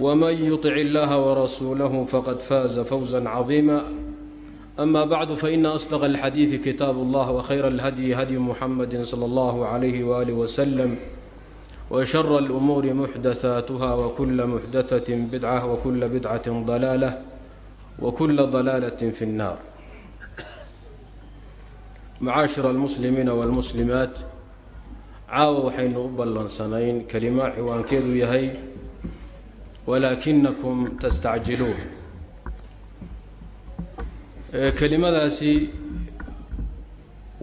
ومن يطع الله ورسوله فقد فاز فوزا عظيما أما بعد فإن أصدق الحديث كتاب الله وخير الهدي هدي محمد صلى الله عليه وآله وسلم وشر الأمور محدثاتها وكل محدثة بدعة وكل بدعة ضلالة وكل ضلالة في النار macaashira almuslimiina waalmuslimaat caawa waxaynu u ballansanayn kelima ciwaankeedu yahay walaakinakum tastacjiluun kelimadaasi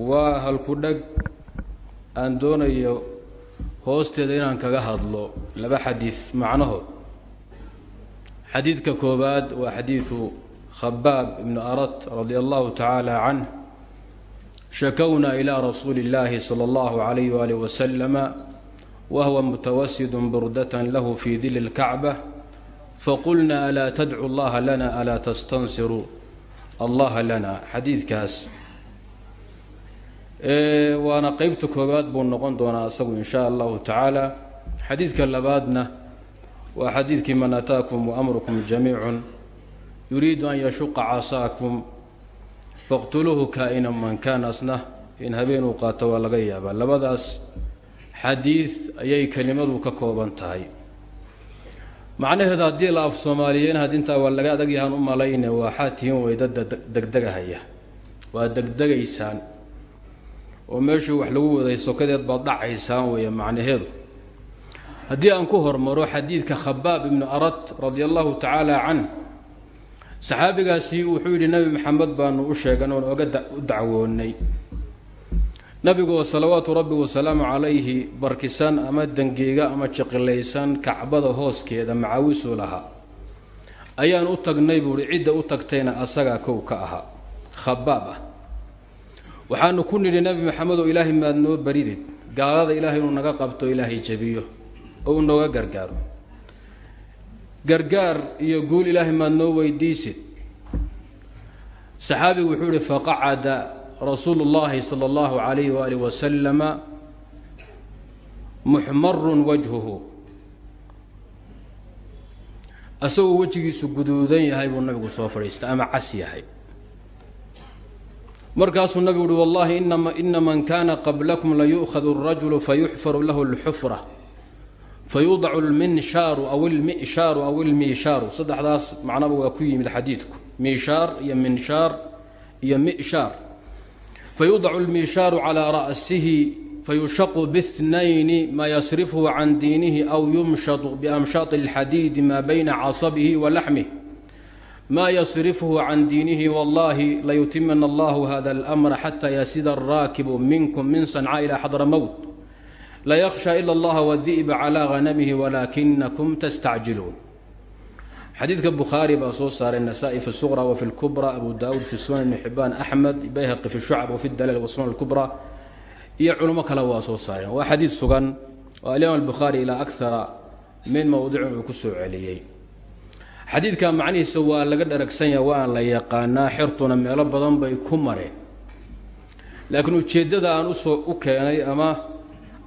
waa halku-dhag aan doonayo hoosteeda inaan kaga hadlo laba xadiid macnahood xadiidka koowaad waa xadiidu khabaab ibnu arat radia allahu tacaala canh shakowna ilى rasuuli اllahi slى اllahu عalayh walih waslama wahwa mutawasidun burdatan lahu fi dili اlkacba faqulna alaa tadcu llaha lana alaa tastansiru allaha lana xadiidkaas waana qeybta koowaad buu noqon doonaa isagu in sha allahu tacaala xadiidka labaadna waa xadiidkii man ataakum waamrukum jamiicu yuriidu an yashuqa casaakum faqtuluuhu kaa-ina man kaanasna in habeenuu qaato waa laga yaabaa labadaas xadiid ayay kelimadu ka kooban tahay macnaheedu haddii la af soomaaliyeyn hadintaa waa laga adagyahaan u malayne waxaa tihiin weydada degdegahaya. Waa degdegaysaan. Oo meeshuu wax lagu waday sokadeed baad dhacaysaan weeye macnaheedu. Haddii aan ku hormaro xadiidka khabaab ibnu arat radia allahu tacaala canh saxaabigaasi wuxuu yidhi nebi maxamed baanu u sheegan oon oga u dacwoonnay nabigoo salawaatu rabbi wasalaamu calayhi barkisan ama dangeega ama jiqilaysan kacbada hooskeeda macawisuu lahaa. Ayaan u tagnay buuhi cidda u tagtayna asagaa kow ka ahaa khabaab ah. Waxaanu ku nidhi nebi maxamed oo ilaahay maad noo baridid. Gaalada ilaahay inuu naga qabto ilaahay jabiyo. Oo uu nooga gargaaro gargaar iyo guul ilaahay maad noo weydiisid. Saxaabigu wuxuu ihi faqacada rasuulu llahi sala allahu calayhi waaalih wasalama muxmarun wajhuhu. Asagoo wejigiisu guduudan yahay buu nabigu soo fadhiistay ama cas yahay. Markaasuu nabigu uhi wallahi ina man kana qablakum layu'khadu اrajulu fayuxfaru lahu اlxufra fayudacu lminshaaru aw ilmishaaru aw ilmiishaaru saddexdaas macnaba waa ku yimid xadiidku. Miishaar iyo minshaar iyo mishaar fayudacu lmiishaaru calaa ra'sihi fayushaqu bihnayni maa yasrifuhu can diinihi aw yumshatu biamshaati اlxadiidi maa bayna casabihi wa laxmih maa yasrifuhu can diinihi wallahi layutimina allahu hada اlmra xata yasida araakibu minkum min sanca ila xadra mowt la yakhsha ila allaha wadi'ba calaa hanamihi walaakinakum tastacjiluun xadiidka bukhaari baa soo saaray nasaa-i fi suqra wa fi lkubra abu daawuud fi sunan ibni xibaan axmed bayhaqi fi shucab wa fi dalail wa sunan lkubra iyo culimo kale waa soo saareen. Waa xadiid sugan oo alimaam albukhaari ilaa akara min mowdicin uu ku soo celiyey xadiidka macnihiisa waa laga dharagsanya waan la yaqaanaa xertuna meelo badan bay ku mareen. Laakiin ujeeddada aan u soo u keenay ama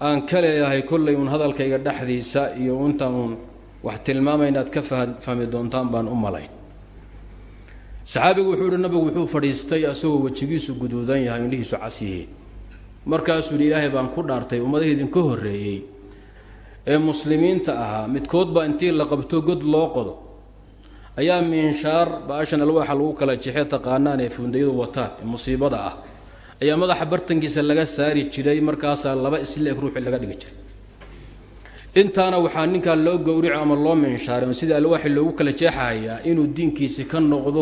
aan ka leeyahay kollay uun hadalkayga dhexdiisa iyo intaan uun wax tilmaamay inaad ka fahmi doontaan baan u malayn saxaabigu wuxuu yihi nabigu wuxuu fadhiistay asagoo wejigiisu guduudan yahay indhihiisu cas yihiin markaasuu yidhi ilaahay baan ku dhaartay ummadaha idinka horreeyey. Ee muslimiinta ahaa midkood baa intii la qabto god loo qodo. Ayaa miinshaar baashan alwaaxa lagu kala jexee taqaanaan ee fundayadu wataan ee musiibada ah. Ayaa madaxa bartankiisa laga saari jiray markaasaa laba isleeg ruuxi laga dhigi jiray intaana waxaa ninkaa loo gowrico ama loo miinshaaray sida alwaaxi loogu kala jeexahayaa inuu diinkiisi ka noqdo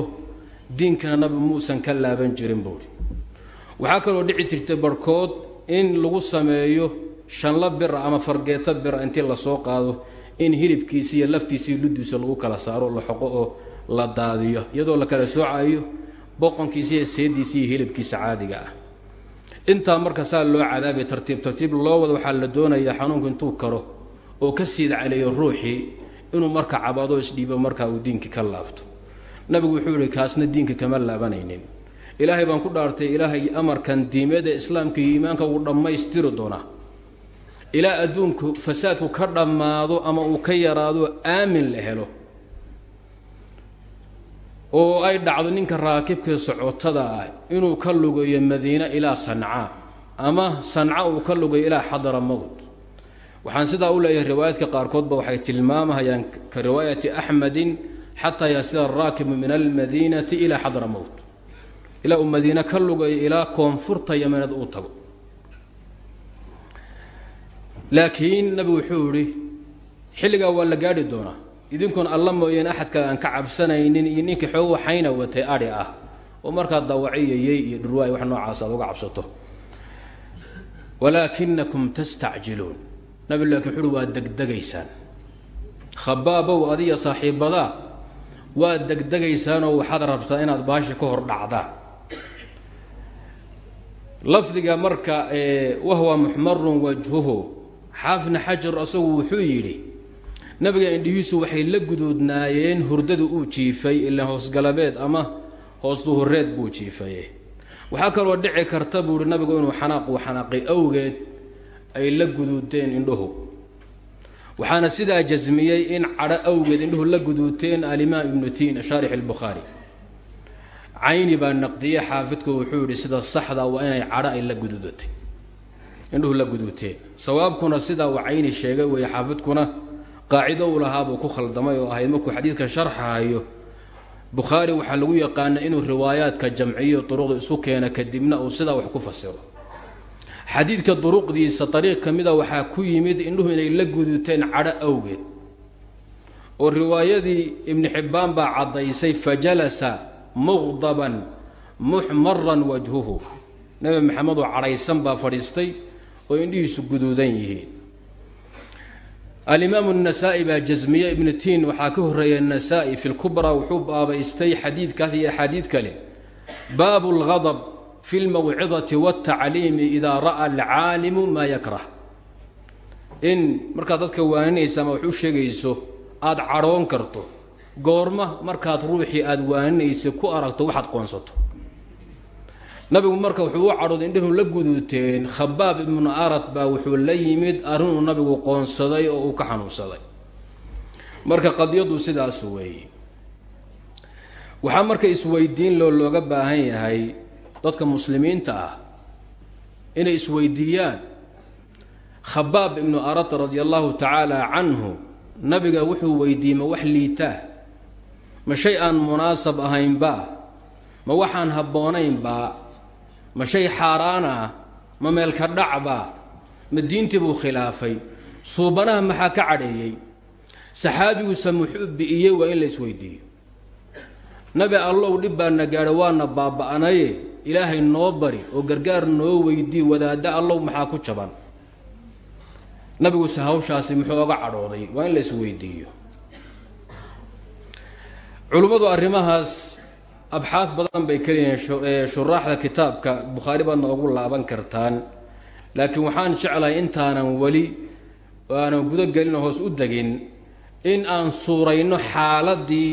diinkana nabi muusan ka laaban jirin buuri waxaa kaloo dhici jirtay barhkood in lagu sameeyo shanla bira ama fargeeto bira intii la soo qaado in hilibkiisi iyo laftiisii ludiisa lagu kala saaro la xoqo oo la daadiyo iyadoo la kala soocayo boqonkiisa iyo seediisa iyo hilibkiisa caadiga ah. Intaa marka saa loo cadaabay tartiib tartiib loo wada waxaa la doonayaa xanuunku intuu karo oo ka siid caleeyo ruuxii inuu marka cabado isdhiibo markaa uu diinkii ka laabto. Nabigu wuxuu yihi kaasna diinka kama laabanaynin. Ilaahay baan ku dhaartay ilaahay amarkan diimeed ee islaamka iyo iimaanka uu dhammaystiri doonaa. Ilaa adduunku fasaadku ka dhammaado ama uu ka yaraado aamin la helo. Oo ay dhacdo ninka raakibkii socotada ah inuu ka lugayo madiine ilaa sanca ama sanca uu ka lugayo ilaa xadara mowt waxaan sidaa u leeyahay riwaayaadka qaarkoodba waxay tilmaamahayaan ka riwaayati axmedin xataa yasila araakibu min almadiinati ilaa xadra mowt ilaa uu madiine ka lugayo ilaa koonfurta yamaneed uu tago. Laakiin nabigu wuxuu idhi xilligaa waa la gaadhi doonaa. Idinkuon alla mooyeen axadka aan ka cabsanaynin iyo ninkii xoog waxayna watay adhi ah. Oo markaa dawaciyayey iyo dhurwaay wax noocaas aad uga cabsato. Walaakinakum tastacjiluun nabi laakiin wuxuuhi waa degdegaysaan. Khabaabow adiya saaxiibadaa waa degdegaysaanoo waxaad rabtaa inaad baasha ka hor dhacdaan lafdiga marka wahwa muxmarun wajhuhu. Xaafidna xajar asagu wuxuu yidhi nabiga indhihiisu waxay la guduudnaayeen hurdada uu jiifay ilaan hoosgalabeed ama hoos duhureed buu jiifaye waxaa kaloo dhici karta buu ihi nabigu inuu xanaaq uu xanaaqay awgeed ay la guduudeen indhuhu. Waxaana sidaa jasmiyey in cadho awgeed indhuhu la guduuteen alimaam ibnu tiin shaarix albukhaari. Cayni baa naqdiye xaafidku wuxuu yidhi sida saxda waa inay cadho ay la guduudatay indhuhu la guduuteen. Sawaabkuna sidaa uu cayni sheegay weeye xaafidkuna qaacido uu lahaabuu ku khaldamay oo ahayd markuu xadiidka sharxahayo bukhaari waxaa lagu yaqaana inuu riwaayaadka jamciyo duruqda isu keena kadibna uu sidaa wax ku fasiro xadiidka duruqdiisa ariiq ka mida ah waxaa ku yimid indhuhu inay la guduuteen cadho awgeed oo riwaayadii ibni xibbaan baa caddaysay fajalasa muqdaban muxmaran wajhuhu. Nebi maxamed oo cadhaysan baa fadhiistay oo indhihiisu guduudan yihiin. Alimaamu nasaa-i baa jasmiye ibnu tiin waxaa ka horreeya nasaa'i fi lkubra wuxuu baabaystay xadiidkaas iyo axaadiid kale. Baabu ladab fi اlmawcidati wاltacliimi idaa ra'a alcaalimu maa yakrah in markaad dadka waaninaysa ama wax u sheegayso aad cadhoon karto goorma markaad ruuxii aad waaninaysa ku aragto waxaad qoonsato nabigu marka wuxuu u cadhooday indhahu la guduuteen khabaab ibnu arad baa wuxuu la yimid arrinuu nabigu qoonsaday oo uu ka xanuunsaday marka qadiyadu sidaas weeye waxaa marka isweydiin loo looga baahan yahay dadka muslimiinta ah inay isweydiiyaan khabaab ibnu arad radia allahu tacaala canhu nabiga wuxuu weydiiyey ma wax liitaa ma shay aan munaasab ahaynbaa ma waxaan habboonaynbaa ma shay xaaraan ah ma meelka dhacba ma diintii buu khilaafay? Suubanaha maxaa ka cadheeyey? Saxaabigusa muxuu bi'iyey waa in la isweydiiyo. Nabi allow dhib baana gaadho waana baaba'naye ilaahay noo bari oo gargaar noo weydii wadaadda allow maxaa ku jaban? Nabiguse hawshaasi muxuu oga cadhooday waa in la isweydiiyo. Culummadu arrimahaas abxaad badan bay keliyihiin shuraaxda kitaabka bukhaari baad noogu laaban kartaan. Laakiin waxaan jeclahay intaanan weli aanan gudo gelino hoos u degin in aan suurayno xaaladii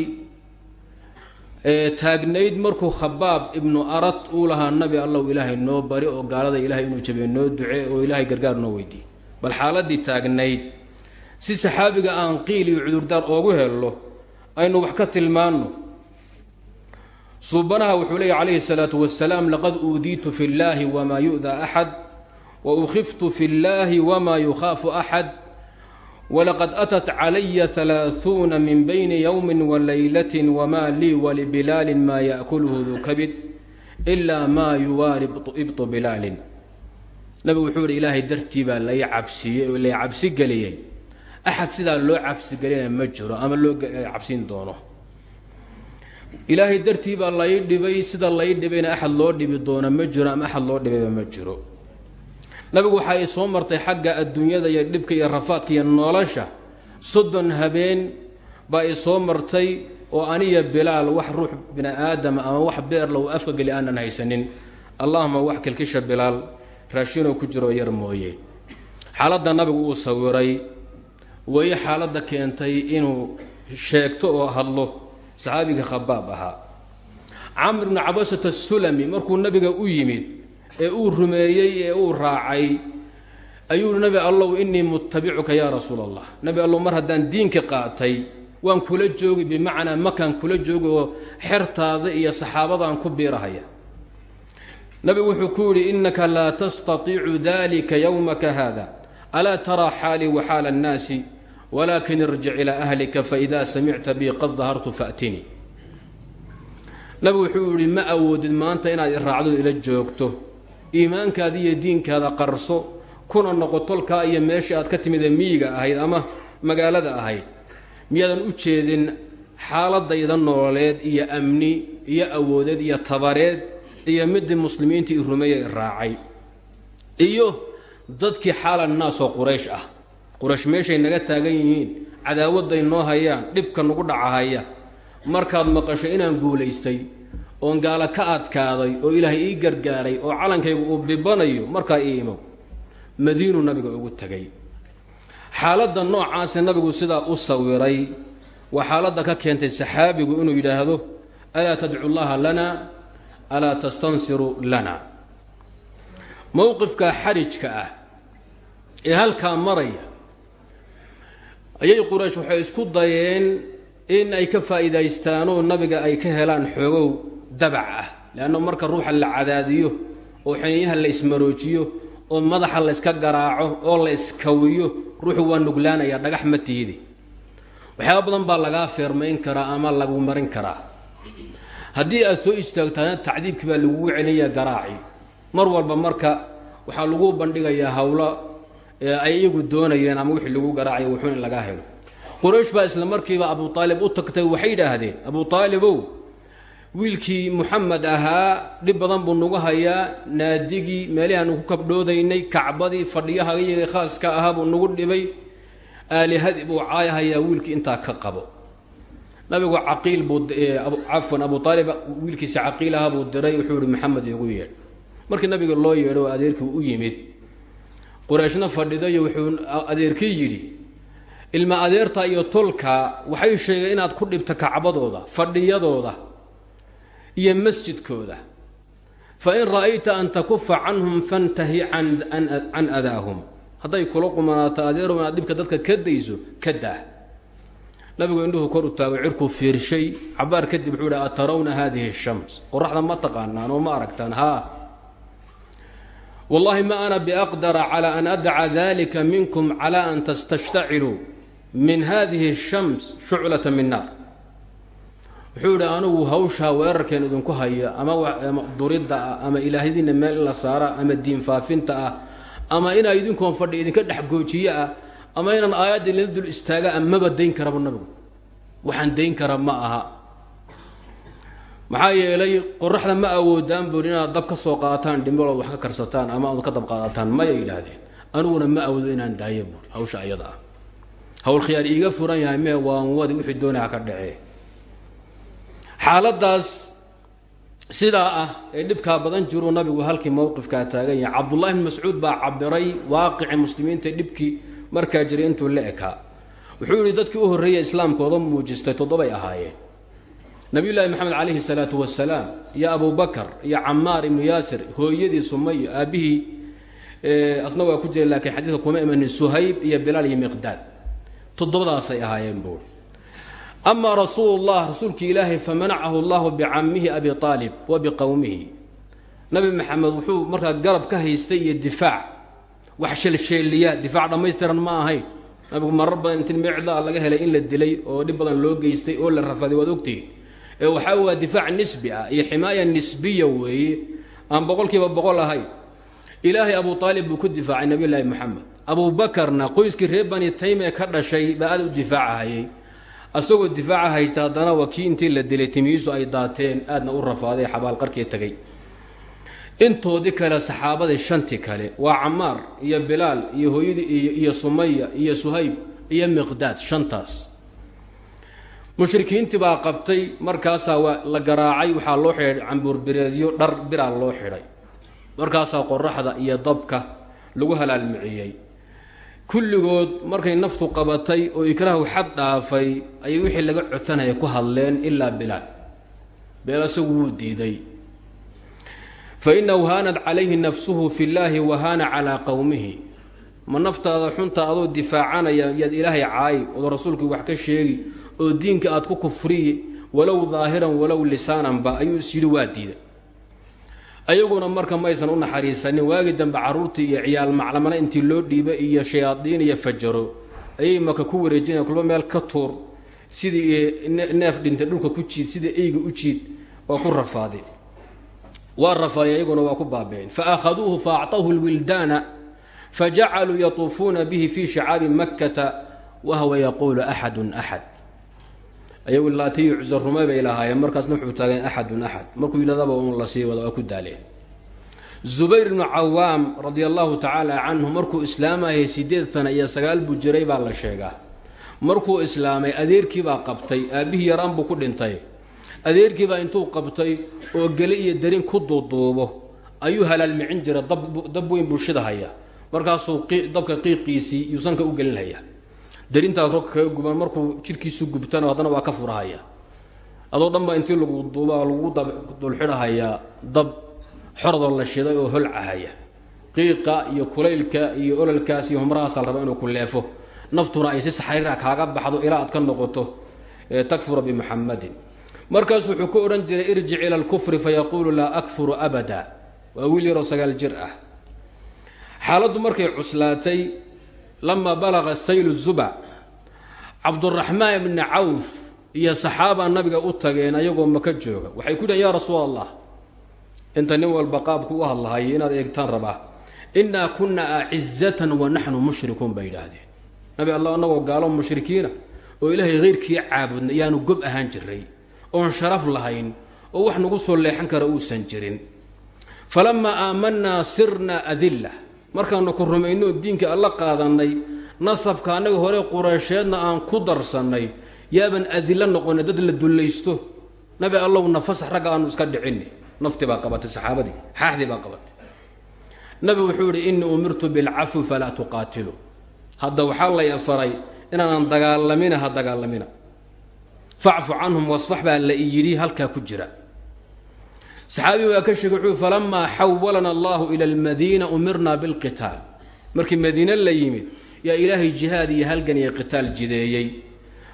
ee taagnayd markuu khabaab ibnu arad uu lahaa nabi allow ilaahay noo bari oo gaalada ilaahay inuu jabiyo noo ducee oo ilaahay gargaar noo weydiiy bal xaaladii taagnayd si saxaabiga aan qiil iyo cudurdaar oogu helno aynu wax ka tilmaanno. Suubanaha wuxuu leeya calayhi salaatu wasalaam laqad uudiitu fi llaahi wamaa yu-daa axad wa ukhiftu fi llaahi wamaa yukhaafu axad walaqad atat calaya alaaثuuna min bayni ywmi walaylat wma lii walibilaalin maa yaأkulhu du kabid ilaa maa yuwaari ibطu bilaalin nabigu wuxuu ihi ilaahay dartii baa lay cabsiiyey oo lay cabsi geliyey axad sidaa loo cabsigelinaya ma jiro ama loo cabsiin doono ilaahay dartii baa lay dhibay sida lay dhibayna axad loo dhibi doono ma jiro ama axad loo dhibayba ma jiro nabigu waxa ay soo martay xagga adduunyada iyo dhibka iyo rafaadka iyo nolosha. Soddon habeen baa i soo martay oo aniya bilaal wax ruux bini aadama ama wax beerla uu afka geli aanan haysanin. Allahuma wax kilkisha bilaal raashinoo ku jiroo yar mooye. Xaaladda nabigu uu sawiray way xaaladda keentay inuu sheegto oo hadlo. Saxaabiga khabaab ahaa. Camr bnu cabasata sulami markuu nabiga u yimid ee uu rumeeyey ee uu raacay ayuu nabi allow inii mutabicuka yaa rasuul allah nabi allow mar haddaan diinka qaatay waan kula joogi bimacnaa makaan kula joogi oo xertaada iyo saxaabadaan ku biirahaya. Nabigu wuxuu ku yidhi innaka laa tastatiicu dalika yowmaka hada alaa taraa xaalii wa xaala annaasi? Walaakin irjic ilaa ahlika faida samicta bii qad dahartu faatinii nabigu wuxuu yidhi ma awoodid maanta inaad iraacdo ila joogto iimaankaada iyo diinkaada qarso kuna noqo tolkaa iyo meeshii aad ka timid ee miyiga ahayd ama magaalada ahayd. Miyaadan u jeedin xaaladayda nololeed iyo amni iyo awoodeed iyo tabareed iyo midii muslimiinta i rumeeya i raacay. Iyo dadkii xaala naasoo quraysh ah. Quraysh meeshay naga taagan yihiin cadaawadday noo hayaan dhibka nagu dhacahaya. Markaad maqasho inaan guulaystay oon gaala ka adkaaday oo ilaahay ii gargaaray oo calankaygu uu bibanayo markaa ii imow madiinu nabiga ugu tegay xaaladda noocaase nabigu sidaa u sawiray waa xaaladda ka keentay saxaabigu inuu yidhaahdo alaa tadcu llaha lana alaa tastansiru lana mowqifka xarijka ah ee halkaa maraya ayay quraysh waxay isku dayeen in ay ka faa'iidaystaanoo nabiga ay ka helaan xoogow dabac ah. Leanna marka ruuxa la cadaadiyo oo xenyaha la ismaroojiyo oo madaxa la yska garaaco oo la iskawiyo ruuxu waa nuglaanaya dhagax ma tiidi. Waxyaaba badan baa lagaa feermayn karaa ama lagu marin karaa. Haddii aad soo istaagtaana tacdiibkii baa lagugu celinaya garaaci. Mar walba marka waxaa lagu bandhigayaa hawlo ay iyagu doonayeen ama wixii lagu garaacay wuxuun in lagaa helo. Quraysh baa isla markiiba abu aalib u tagtay waxay yidhaahdeen abu aalibow wiilkii muxamed ahaa dhib badan buu nagu hayaa naadigii meelihii aanu ku kabdhoodaynay kacbadii fadhiyahayaga khaaska ahaa buu nagu dhibay. Aalihadii buu caayahayaa wiilkii intaa ka qabo. Nabigu caqiil buu cafwan abu aalib wiilkiisa caqiil ahaa buu diray wuxuu ihi maxamed igu yeedh. Markii nabiga loo yeedho adeerkii u yimid. Qurayshna fadhidayo wuxuu adeerkii yidhi ilma adeerta iyo tolka waxay sheegeen inaad ku dhibta kacbadooda fadhiyadooda iyo masjidkooda. Fain ra'ayta an takufa canhum fantahi can adaahum. Hadday kula qumanaato adeerow inaad dhibka dadka ka dayso ka daa. Nabigu indhuhu kor u taagay cirkuu fiirshay. Cabaar kadib wuxuu hi atarawna hadihi shams? Qoraxda ma taqaanaan oo ma aragtaan haa wallahi ma ana biaqdara cala an adca dalika minkum cala an tastashtaciluu min hadihi shams shuclata min naar wuxuu idhi anugu hawshaa weerarkeen idinku haya ama duridda ah ama ilaahyadiinna meel in la saara ama diin faafinta ah ama inaa idinkoon fadhi idinka dhexgoojiye ah ama inaan aayadda idinla dul istaaga a maba dayn karaba nabigu. Waxaan dayn kara ma aha. Maxaa yeelay qoraxda ma awoodaan buuri inaad dab ka soo qaadataan dhimbilood wax ka karsataan ama aad ka dab qaadataan. Maya yidhaahdeen. Aniguna ma awoodo inaan daayo buuri hawsha ayada ah. Hawl khiyaar iiga furan yahay mee waan wadi wixii doonaya ka dhacee xaaladaas sidaa ah ee dhibkaa badan jiruu nabigu halkii mowqifkaa taagan yahay. Cabdullahi bn mascuud baa cabiray waaqici muslimiinta dhibkii markaa jiray intuu la ekaa. Wuxuu yihi dadkii u horreeya islaamkooda muujistay toddobay ahaayeen. Nabiyullaahi maxamed calayhi salaatu wasalaam iyo abubakar iyo camaar ibnu yaasir hooyadii sumayo aabbihii asna waa ku jira laakiin xadiidka kuma imanin suhayb iyo bilaal iyo miqdaad. Toddobadaasay ahaayeen buuri amaa rasuulu llah rasuulkii ilaahay famanacahu llahu bicamihi abi aalib wa biqowmihi nabi maxamed wuxuu markaa garab ka haystay iyo difaac wax sheelsheeliya difaac dhammaystiran ma ahayn nabigu marar badan inti micdaa laga helay in la dilay oo dhib badan loo geystay oo la rafaday waad ogtihi ee waxaa waa difaac nisbi ah iyo ximaaya nisbiya weeye aan boqolkiiba boqol ahayn ilaahay abu aalib buu ku difaacay nabiy llaahi moxamed bani tayme ka dhashay baa aad asagoo difaaca haysta haddana waa kii intii la dilay timihiisu ay daateen aadna u rafaaday xabaalqarkii tagay. Intoodii kale saxaabadii shantii kale waa camaar iyo bilaal iyo hooyadii iyo sumaya iyo suhayb iyo miqdaad shantaas. Mushrikiintii baa qabtay markaasaa waa la garaacay waxaa loo xidhay cambuurbireedyo dhar biraa loo xidhay. Markaasaa qoraxda iyo dabka lagu halaalmiciyey kulligood markay naftu qabatay oo ikraahu xad dhaafay ayay wixii laga cotanaya ku hadleen ilaa bilaal. Bilaal isagu wuu diiday. Fainahu haanad calayhi nafsuhu fi llaahi wahaana calaa qowmihi ma naftaada xunta adoo difaacanaya yaad ilaahay caayi ood rasuulkii wax ka sheegi oo diinka aad ku kufriyi walow daahiran walow lisaananba ayuu is yidhi waa diida ayaguna marka maysan u naxariisanin waagi dambe caruurtii iyo ciyaal maclamana intii loo dhiiba iyo shayaadiin iyo fajaro. Ayay maka ku wareejinaya kulba meel ka tuur sidii neef dhintay dhulka ku jiid sidii eyga u jiid oo ku rafaaday waa rafaaya iyaguna waa ku baabeen faakhaduuhu faacطahu lwildaana fajacaluu yatuufuuna bihi fi shicaabi makkata wahwa yaquulu axadun axad ayagu laatiyo cusa rume bay lahaayeen markaasna wuxuu taageen axadun axad markuu yidhahdaba un la sii wada waa ku daaleen. Zubayr ibnu cawaam radia allahu tacaala canhu markuu islaamahayay sideed sana iyo sagaal buu jiray baa la sheegaa. Markuu islaamay adeerkiibaa qabtay aabbihii yaraan buu ku dhintay. Adeerkiibaa intuu qabtay oo gele iyo darin ku duuduubo ayuu halaalmicin jira dab weyn buu shidahaya markaasuu dabka qiiqiisii yuu sanka u gelinhaya darintaa rog kaga guban markuu jidhkiisu gubtana haddana waa ka furahaya. Adoo dhan baa intii lagu duuba lagu dulxidhahayaa dab xordoo la shiday oo holcahaya qiiqa iyo kulaylka iyo ololkaas iyo humrahaasa la raba inuu ku leefo. Naftuna ay si saxariira kaaga baxdo ilaa aad ka noqoto takfura bimuxamadin markaas wuxuu ku odhan jiray irjic ila alkufri fayaquulu laa akfuru abada. Waa wiil yaroo sagaal jir ah. Xaaladdu markay cuslaatay lamaa balaqa saylu zuba cabduraxmaan ibni cawf iyo saxaaba nabiga u tageen ayagoo maka jooga. Waxay ku dhaheen yaa rasuul allah inta nin walba qaabku u hadlahayo inaad eegtaan rabaa innaa kunna acizatan wa naxnu mushrikuun bay yidhaahdeen. Nabi allah anagoo gaalo mushrikiina oo ilaahay heyrkii caabudna yaanu gob ahaan jiray oon sharaf lahayn oo wax nagu soo leexan kara uusan jirin. Falamaa aamanaa sirna adilla markaanu ku rumayno diinka alla qaadannay nasabka annaga hore qureysheedna aan ku darsannay yaaban adilo noqonay dad la dullaysto. Nabi allowna fasax ragga aanu iska dhicinni nafti baa qabatay saxaabadii xaaxdii baa qabatay. Nabi wuxuu idhi innii umirtu bilcafwi falaa tuqaatilu. Hadda waxaa lay faray inaanan dagaalamina ha dagaalamina. Facfu canhum wasfax baa la yidhi halkaa ku jira. Saxaabii waa ka sheegay wuxuu falamaa xawalana allahu ila almadiina umirna bilqitaal markii madiine la yimid yaa ilaahay jihaad iyo halgan iyo qitaal jideeyey.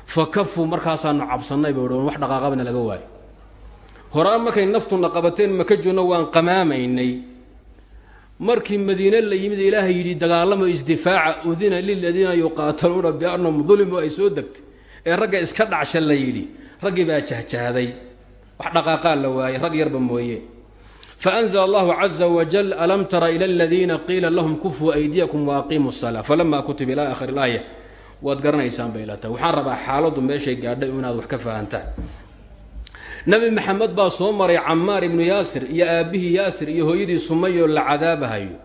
Fa kafuu markaasaanu cabsannay ba wax dhaqaaqabana laga waayo horaan markay naftuna qabateen maka waan qamaamaynay. Markii madiine la yimid ilaahay yidhi dagaalamo isdifaaca udina liladiina yuqaataluuna biannahum dulimu ay soo degtay. Ee ragga iska dhacsha la yidhi raggii baa jahjahday. Wax dhaqaaqaa la waayey rag yarba mooye faأnzl اllahu caza wajal alam tara ilى اladiina qiila lahum kufuu aydiyakum waaqiimu الsalaa falama kutib ila akhir اlaaya waad garanaysaan bay ila tahay waxaan rabaa xaaladdu meeshay gaadhay inaad wax ka fahantaan nabi maxamed baa soo maray camaar ibnu yaasir iyo aabbihii yaasir iyo hooyadii sumayoo la cadaabahayo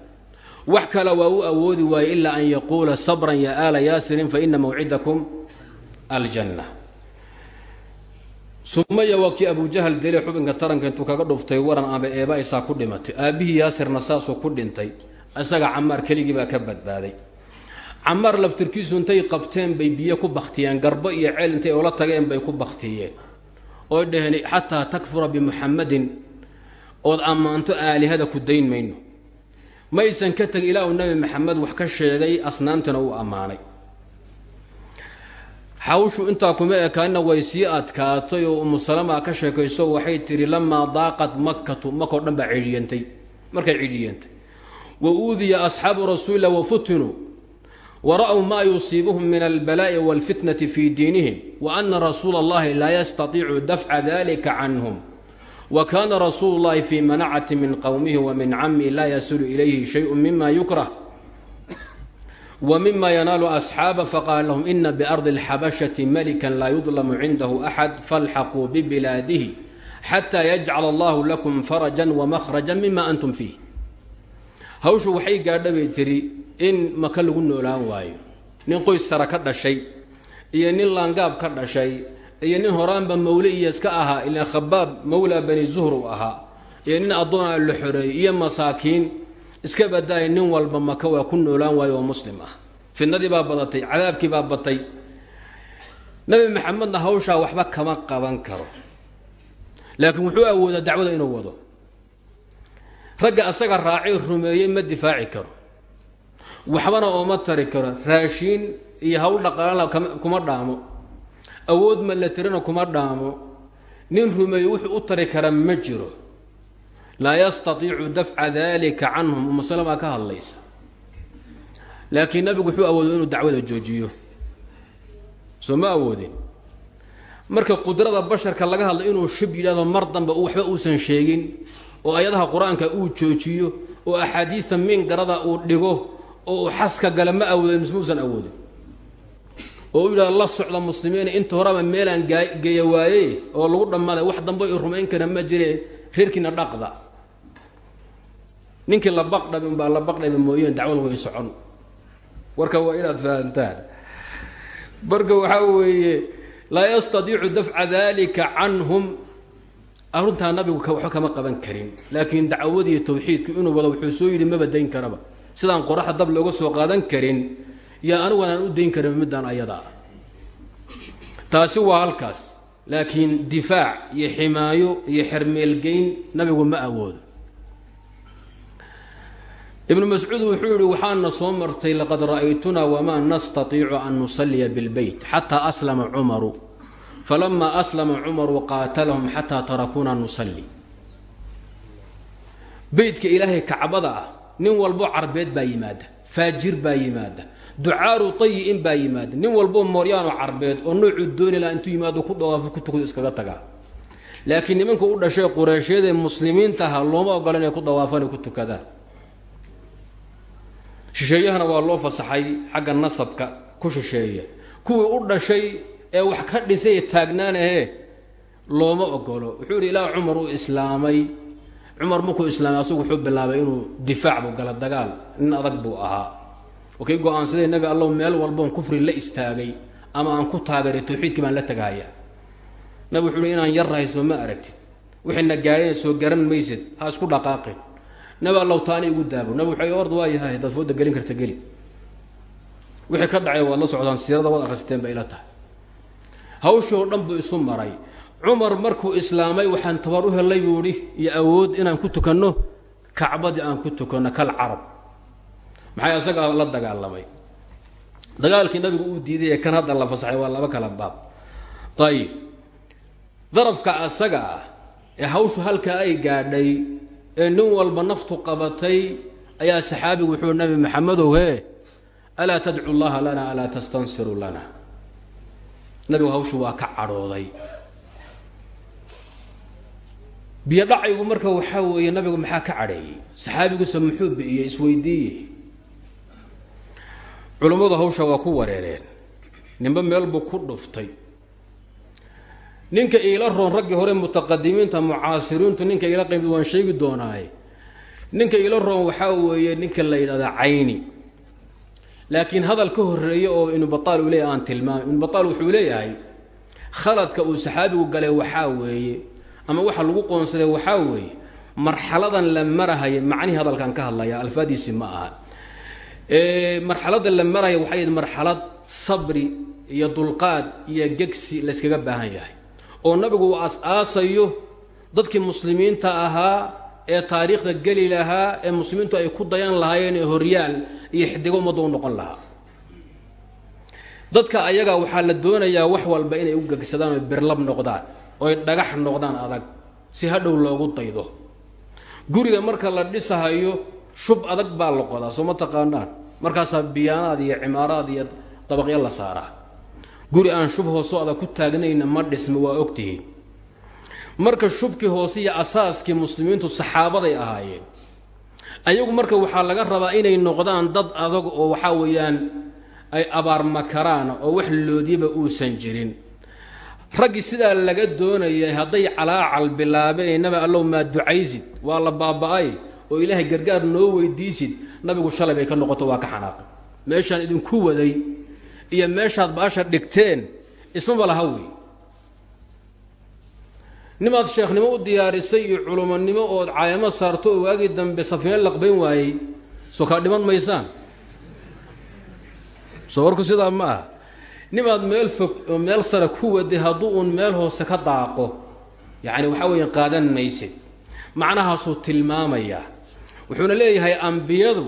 wax kale waa u awoodi waaye ilaa an yaquula sabran ya aala yaasirin faina mawcidakum aljanna sumaya waa kii abujahal dele xubinka taranka intuu kaga dhuftay waran ama eeba isaa ku dhimatay. Aabbihii yaasirna saasuu ku dhintay isaga camaar keligii baa ka badbaaday. Camaar laftirkiisu intay qabteen bay biyo ku baktiyeen garbo iyo ceel intay oola tageen bay ku baktiyeen oy dhaheen xataa takfura bimuxamadin ood ammaanto aalihada ku dayn mayno. Maysan ka teg ilaa uu nabi maxamed wax ka sheegay asnaamtana uu ammaanay xawshu intaa kuma ekaanina way sii adkaatay oo umu salama ka sheekayso waxay tidhi lamaa daaqad makkatu mako dhan baa ciidhiyantay markay ciidhiyantay wa uudiya asxaabu rasuulillah wafutinuu wa ra'w maa yusiibuhum min albalaa'i waalfitnati fii diinihim wa ana rasuula allahi laa yastatiicu dafca dalika canhum wa kaana rasuulu llahi fii manacati min qowmihi wa min laa yasilu ilayhi shayun mima yukrah wmima yanaalu asxaaba faqaala lahum ina biardi اlxabashati malika laa yudlamu cindahu axad falxaquu bibilaadihi xataa yajcal allahu lakum farajan wamahraja mima antum fiih. Hawshu waxay gaadha bay tiri in maka lagu noolaan waayo nin qoys sara ka dhashay iyo nin laangaab ka dhashay iyo nin horaanba mawle iyo iska ahaa ilaa khabaab mawla bani zuhr u ahaa iyo nin addoona la xoreeyey iyo masaakiin iska badaaya nin walba maka waa ku noolaan waayo oo muslim ah. Fidnadii baa badatay cadaabkii baa batay. Nabi maxamedna hawshaa waxba kama qaban karo. Laakiin wuxuu awoodaa dacwada inuu wado. Ragga asaga raacay rumeeyey ma difaaci karo. Waxbana ooma tari karo. Raashiin iyo hawl dhaqaalana kuma dhaamo. Awood malatirana kuma dhaamo. Nin rumeeye wuxuu u tari kara ma jiro laa yastatiicu dafca dalika canhum umusalmaa ka hadlaysa. Laakiin nabigu wuxuu awoodo inuu dacwada joojiyo. Soo ma awoodin? Marka qudrada basharka laga hadlo inuu shib yidhahdo mar dambe waxba uusan sheegin oo ayadaha qur'aanka uu joojiyo oo axaadiida min garada uu dhigo oo uu xaska gala ma awoodin mise muusan awoodin? Oo u yidhahdo la socda muslimiina inta horeba meelaan geeya waayey oo lagu dhammaaday wax dambe i rumayn kara ma jire reerkiina dhaqda ninkii la baqdhabi umbaa la baqdhabi mooyeen dacwada way socon. Warka waa inaad fahantaan. Marka waxaa weeye laa yastadiicu dafca dalika canhum. Aruntaa nabigu waxba kama qaban karin laakiin dacwadii tawxiidku inuu wado wuxuu soo yidhi maba dayn karaba. Sidaan qoraxda dab looga soo qaadan karin yaa aniguan aan u dayn karin midaan ayadaa taasi waa halkaas. Laakiin difaac iyo ximaayo iyo xermeelgeyn nabigu ma awoodo ibnu mascuud wuxuu yihi waxaana soo martay laqad ra'aytunaa wamaa nastatiicu an nusalliya bilbeyt xataa aslama cumaru. Falama aslama cumaru qaatalahum xataa tarakuuna nusalli. Beytka ilaahay kacbada ah nin walbo carbeed baa yimaada faajir baa yimaada ducaaru tayi-in baa yimaada nin walbo mooryaano carbeed oo noocuu dooni intuu yimaado ku dawaafo ku tukado iskaga tagaa. Laakiin nimanka u dhashay qureyshyadae muslimiintaha looma ogola inay ku dawaafaan ku tukadaan shisheeyahana waa loo fasaxay xagga nasabka ku shisheeya. Kuwii u dhashay ee wax ka dhisay taagnaanahee looma ogolo wuxuu yidhi ilaa cumar uu islaamay. Cumar markuu islaamay asagu wuxuu bilaabay inuu difaac buu gala dagaal. Nin adag buu ahaa. Oo kay go'aansadee nebi allow meel walboon kufri la istaagay ama aan ku taageeray tawxiidkii baan la tagahaya nabi wuxuu hi inaan yarrahay soo ma aragtid. Wixayna gaadheen soo garan maysid. Ha isku dhaqaaqin nabi allow taani igu daabo. Wuxuu ord waa yahay hadaad fooda gelin karta geli. Wixii ka dhacay waad la socdaan siirada waad akhristeen bay ila tahay. Hawshii oo dhan buu isu maray. Cumar markuu islaamay waxaan tabar u helay buu idhi iyo awood inaan ku tukanno kacbadii aan ku tukanno kal carab. Maxay asagaa la dagaalamay. Dagaalkii nabigu uu diiday ee kan hadda la fasaxay waa laba kala baab. Ayib darafka asaga ah ee hawshu halkaa ay gaadhay ee nin walba naftu qabatay ayaa saxaabigu wuxuu nabi maxamedow hee alaa tadcu llaha lana alaa tastansiru lana? Nabigu hawshu waa ka cadhooday. Biyo dhacaygu marka waxaa weeye nabigu maxaa ka cadheeyey? Saxaabigusa muxuu bi'iyey isweydiiye culummadu hawsha waa ku wareereen. Ninba meel buu ku dhuftay ninka iila roon raggii hore mutaqadimiinta mucaasiriintu ninka iila qayb waan sheegi doonaaye ninka iila roon waxaa weeye ninka la yidhahda cayni. Laakiin hadal ka horeeye oo ibnu bataal uu leeyahay aan tilmaamay. Ibnu bataal wuxuu leeyahay khaladka uu saxaabigu galay waxaa weeye ama waxa lagu qoonsaday waxaa weeye marxaladan la marahaya macnihii hadalkan ka hadlaya alfaadiisi ma aha. Marxalada la maraya waxay marxalad sabri iyo dulqaad iyo gegsi layskaga baahan yahay oo nabigu uu as-aasayo dadkii muslimiinta ahaa ee taariikhda geli lahaa ee muslimiintu ay ku dayan lahaayeen ee horyaal iyo xidigo ummadda u noqon lahaa. Dadka ayaga waxaa la doonayaa wax walba inay u gegsadaan oy birlab noqdaan oy dhagax noqdaan adag si hadhow loogu daydo. Guriga marka la dhisahayo shub adag baa la qodaa soo ma taqaanaan? Markaasaa biyaanaad iyo cimaaraad iyo dabaqyo la saaraa guri aan shub hoosoo adag ku taagnayna ma dhismo waa ogtihiin marka shubkii hoose iyo asaaskii muslimiintu saxaabaday ahaayeen ayagu marka waxaa laga rabaa inay noqdaan dad adag oo waxaa weeyaan ay abaarmakaraan oo wax loodiyaba uusan jirin. Raggii sidaa laga doonayay hadday calaacal bilaabeen nabi allow maa ducaysid waa la baaba-ay oo ilaahay gargaar noo weydiisid nabigu shalay bay ka noqoto waa ka xanaaqay. Meeshaan idinku waday iyo meeshaad baasha dhigteen ismaba laha wey nimaad sheekhnimo u diyaarisay iyo culumonimo ood caayamo saarto oo waagii dambe safiino laqbayn waayey soo kaa dhiman maysaan? Soo sidaa ma aha. Nimaad meel fog oo meel sare ku waday hadduu uun meel hoose ka daaqo yacni waxaa weeyaan qaadan maysid macnahaasuu tilmaamayaa. Wuxuuna leeyahay ambiyadu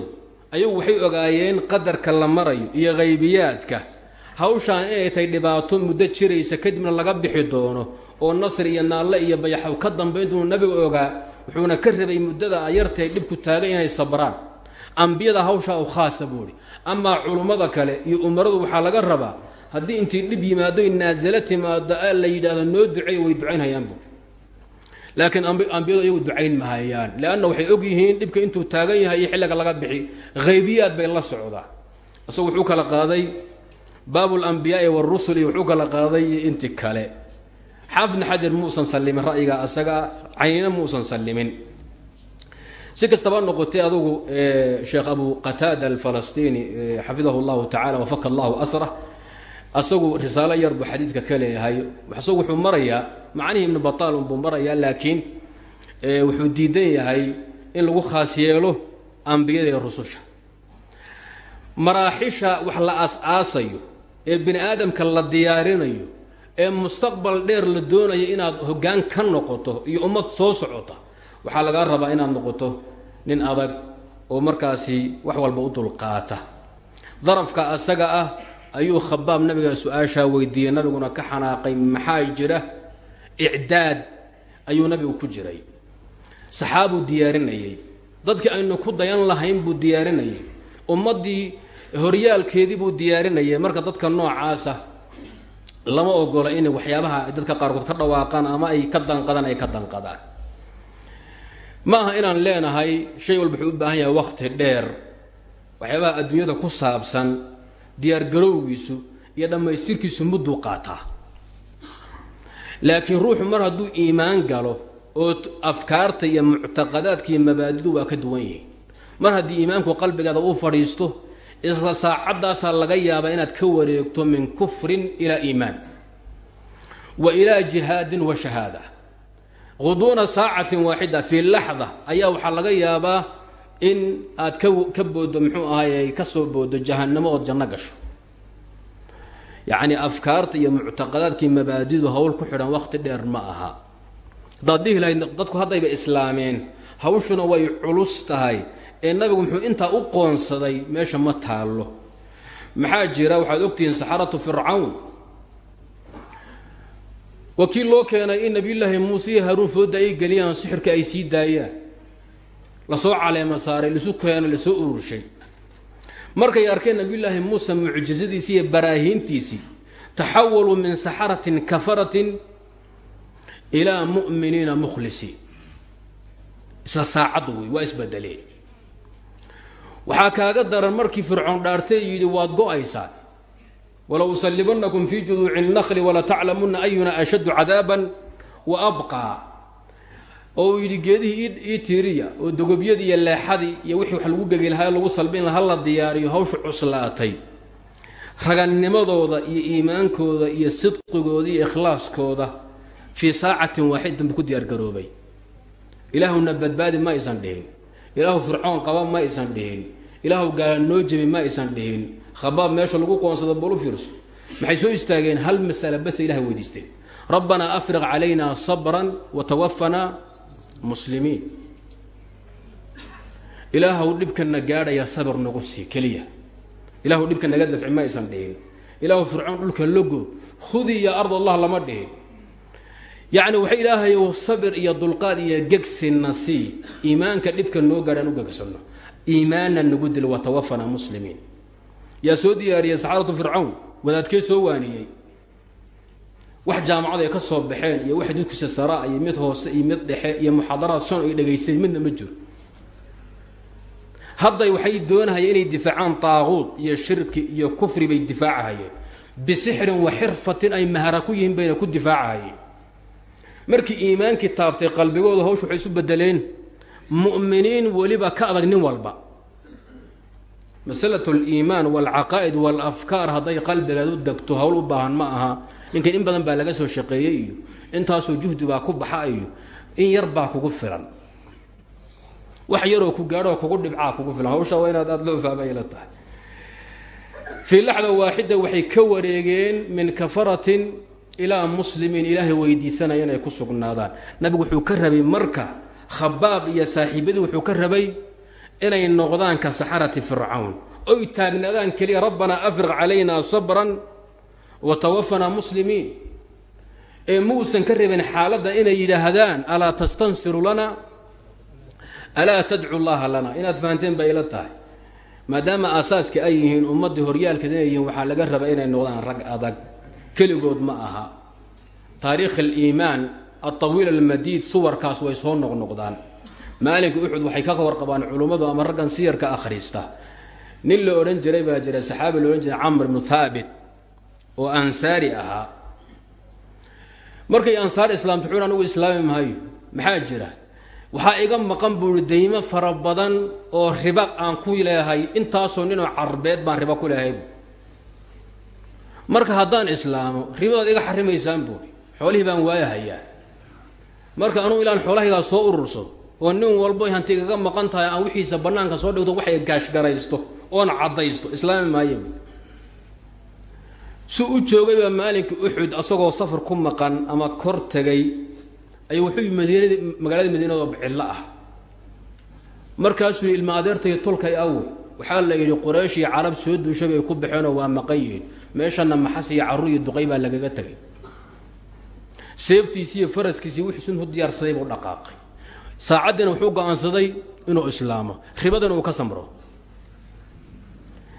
ayagu waxay ogaayeen qadarka la marayo iyo haybiyaadka hawshaan inay tahay dhibaato muddo jiraysa kadibna laga bixi doono oo nasri iyo naalle iyo bayaxow ka dambayn doonu nabiga ogaa wuxuuna ka rabay muddada ayartahay dhibku taagay inay sabraan. Ambiyada hawshaa u khaasa buuhi amaa culummada kale iyo umaradu waxaa laga rabaa haddii intii dhib yimaadoy naasalo timaado a la yidhaahdo noo duceey way ducaynhayaan buui laakiin ambiyadu iyagu ducayn mahayaan leanna waxay og yihiin dhibka intuu taagan yahay iyo xilliga laga bixi haybiyaad bay la socdaa. Isagu wuxuu kala qaaday baabu lambiyaai warusul iyo wuxuu kala qaaday inti kale. Xaafidna xajar muusan sallimin ra'yiga asaga caynina muusan sallimin. Si kastaba noqotay adugu sheekh abu qataada alfalastiini xafidahu llahu tacala wafaka allahu asrah asagu risaalo yar buu xadiidka ka leeyahay. Isagu wuxuu marayaa macnihii ibnu bataal unbuu marayaa laakiin wuxuu diidan yahay in lagu khaas yeelo ambiyada ee rususha. Maraaxisha wax la aas-aasayo ee bini aadamka la diyaarinayo ee mustaqbal dheer la doonayo inaad hoggaan ka noqoto iyo ummad soo socota waxaa lagaa rabaa inaad noqoto nin adag oo markaasi wax walba u dulqaata. Darafka asaga ah ayuu khabaab nabiga su'aashaa weydiiyey nabiguna ka xanaaqay maxaa jira? Icdaad ayuu nabigu ku jiray. Saxaabuu diyaarinayay dadkii aynu ku dayan lahayn buu diyaarinayay ummaddii horyaalkeedii buu diyaarinayay. Marka dadka noocaasa lama ogola inay waxyaabaha dadka qaarkood ka dhawaaqaan ama ay ka danqadaan ay ka danqadaan. Ma aha inaan leenahay shay walba wuxuu u baahan yahay wakhti dheer. Waxyaabaha adduunyada ku saabsan diyaargarowgiisu iyo dhammaystirkiisu mudduu qaataa. Laakiin ruuxu mar hadduu iimaan galo oo afkaarta iyo muctaqadaadka iyo mabaadidu waa ka duwan yihiin. Mar haddii iimaanku qalbigaada uu fadhiisto isla saacaddaasaa laga yaabaa inaad ka wareegto min kufrin ilaa iimaan wa ilaa jihaadin wa shahaada. Quduuna saacatin waaxida fii laxda ayaa waxaa laga yaabaa in aad ka booddo muxuu ahaay ka soo booddo jahannamo ood janno gasho. Yacni afkaarta iyo muctaqadaadkii mabaadidu howl ku xidhan wakhti dheer ma aha. Haddaad dhihi lahayd dadku haddayba islaameen hawshuna way culus tahay ee nabigu muxuu intaa u qoonsaday meesha ma taallo. Maxaa jira waxaad ogtihiin saxaratu fircawn. Waa kii loo keenay in nabiyullaahi muuse iyo haaruun fooda ay geliyaan sixirka ay sii daayaan. Lasoo caleema saaray lisu keenay la soo ururshay. Markay arkeen nabiyullaahi muuse mucjisadiisii iyo baraahiintiisii taxawaluu min saxaratin kafaratin ilaa mu'miniina mukhlisiin isla saacadda wey waa isbedelee waxaa kaaga daran markii fircoon dhaartay yidhi waad go'aysaa. Wala usalibanakum fii juduuci اnakli walataclamuna ayuna ashaddu cadaaban wa abqaa oo uu yidhi geedihii ii tiiriya oo dogobyadii iyo leexadii iyo wixii wax lagu gegi lahaa lagu salbin laha la diyaariyo hawsha cuslaatay. Ragannimadooda iyo iimaankooda iyo sidqigooda iyo ikhlaaskooda fii saacatin waaxidan buu ku diyaargaroobay ilaahuna badbaadi ma aysan dhihin. Ilaahu fircoon qaba ma aysan dhihin ilaahu gaala noo jebi ma aysan dhihin khabaab meesha lagu qoonsado bolu fiirso. Maxay soo istaageen hal masala basa ilahay weydiisteen rabbanaa afriq calayna sabran watawafanaa muslimiin. Ilaahu dhibkana gaadhaya sabir nagu sii keliya. Ilaahu dhibka naga dafci ma aysan dhihin ilaahu fircoon dhulka logo khudi ya ard allah lama dhihin yacni waxa ilaahayow sabir iyo dulqaad iyo gegsina sii iimaanka dhibka noo gaadhaan u gegsano iimaanan nagu dil watawafana muslimiin. Yaa soo diyaariyey saxaaratu fircawn wadaadkee soo waaniyey? Wax jaamacad ay ka soo baxeen iyo wax dudkisa saraa iyo mid hoose iyo mid dhexe iyo muxaadaraad shan ay dhagaysteen midna ma jiro. Hadday waxay doonahayeen inay difaacaan taaquud iyo shirki iyo kufri bay difaacahayeen bisixrin wa xirfatin ay mahara ku yihiin bayna ku difaacahayeen markii iimaankii taabtay qalbigooda hawsha waxay isu bedeleen mu'miniin weliba ka adag nin walba. Masalat aliimaan waalcaqaa'id waalafkaar hadday qalbigaad u degto hawl u baahan ma aha. Ninkan in badan baa laga soo shaqeeyey iyo intaasoo juhdi baa ku baxa iyo in yar baa kugu filan. Wax yaroo ku gaadhoo kugu dhibcaa kugu filan. Hawsha waa inaad aada loo fahmay la tahay. Fii laxda waaxida waxay ka wareegeen min kafaratin ilaa muslimiin ilaahay weydiisanaya inay ku sugnaadaan. Nabigu wuxuu ka rabay marka khabaab iyo saaxiibadii wuxuu ka rabay inay noqdaan ka saxarati fircawn. Oy taagnaadaan keliya rabbanaa afriq calayna sabran wa tawafanaa muslimiin. Ee muusan ka rabin xaaladda inay yidhaahdaan alaa tastansiru lana? Alaa tadcu llaha lana? Inaad fahanteen bay ila tahay. Maadaama aasaaska ay yihiin ummaddii horyaalkeed inay yihiin waxaa laga raba inay noqdaan rag adag. Keligood ma aha. Taariikh aliimaan alطawiil almadiid suwarkaas way soo noqnoqdaan maalinka uxud waxay ka warqabaan culummadu ama raggan siyarka akhriista nin la odhan jiray baa jira saxaabi la odhan jiray camr ibnu haabit oo ansaari ahaa markay ansaar islaamta wuxuun anugu islaami maayo maxaa jira waxaa iga maqan buuhi daymo fara badan oo riba aan ku leehay intaasoo ninoo carbeed baan riba ku leehay marka haddaan islaamo ribadaad iga xarimaysaan buuhi xoolihii baan waayahayaa marka anugu ilaan xoolahaygaa soo urursado oo nin walbo hanti igaga maqan tahay aan wixiisa bannaanka soo dhigto waxay gaashgaraysto oon caddaysto islaami maayo si u joogaybaa maalinka uxud asagoo safar ku maqan ama kor tegay. Ay wuxuu madiinad magaalada madiinado cidlo ah. Markaasuu ilma adeertay tolkay awe waxaa la yidhi qoraysh iyo carab soo duushay bay ku baxeenoo waa maqan yihiin. Meeshana maxas iyo carruur iyo duqay baa lagaga tegay seeftiisii iyo faraskiisii wixiisun u diyaarsaday buu dhaqaaqay. Saacaddiina wuxuu go'aansaday inuu islaamo. Ribadana uu ka samro.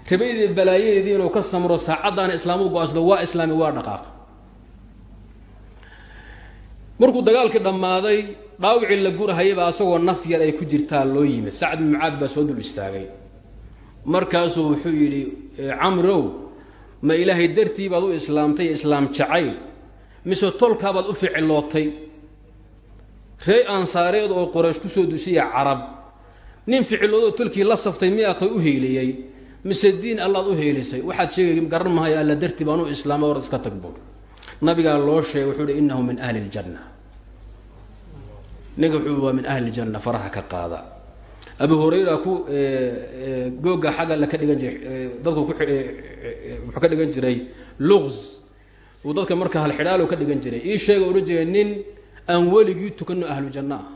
Ribadeedii balaayadeedii inuu ka samro saacaddaana islaamu go'aansado waa islaami waa dhaqaaqay markuu dagaalkii dhammaaday dhaawicii la gurahayaba asagoo naf yar ay ku jirtaa loo yimid. Sacd bin mucaad baa soo dul istaagay. Markaasuu wuxuu yidhi camrow ma ilaahay dartii baad u islaamtay islaam jacayl mise tolkaabaad u ficilootay. Ree ansaareed oo qoraysh ku soo dusaya carab. Nin ficiloodoo tolkii la saftay miyaatay u heeliyey mise diin allaad u heelisay waxaad sheegay garan mahay alla dartii baan u islaamay war iska tag nabigaa loo sheegay wuxuu hi innahu min ahli ljanna ninka wuxuu waa min ahli ljanna faraha ka qaada. Abu hurayra ku googa xagga la ka dhigan jiray dadku ku wuxuu ka dhigan jiray luqs uu dadka marka halxidhaalo ka dhigan jiray. Ii sheega odhan jiray nin aan weligii tukanin ahlu janna. Ah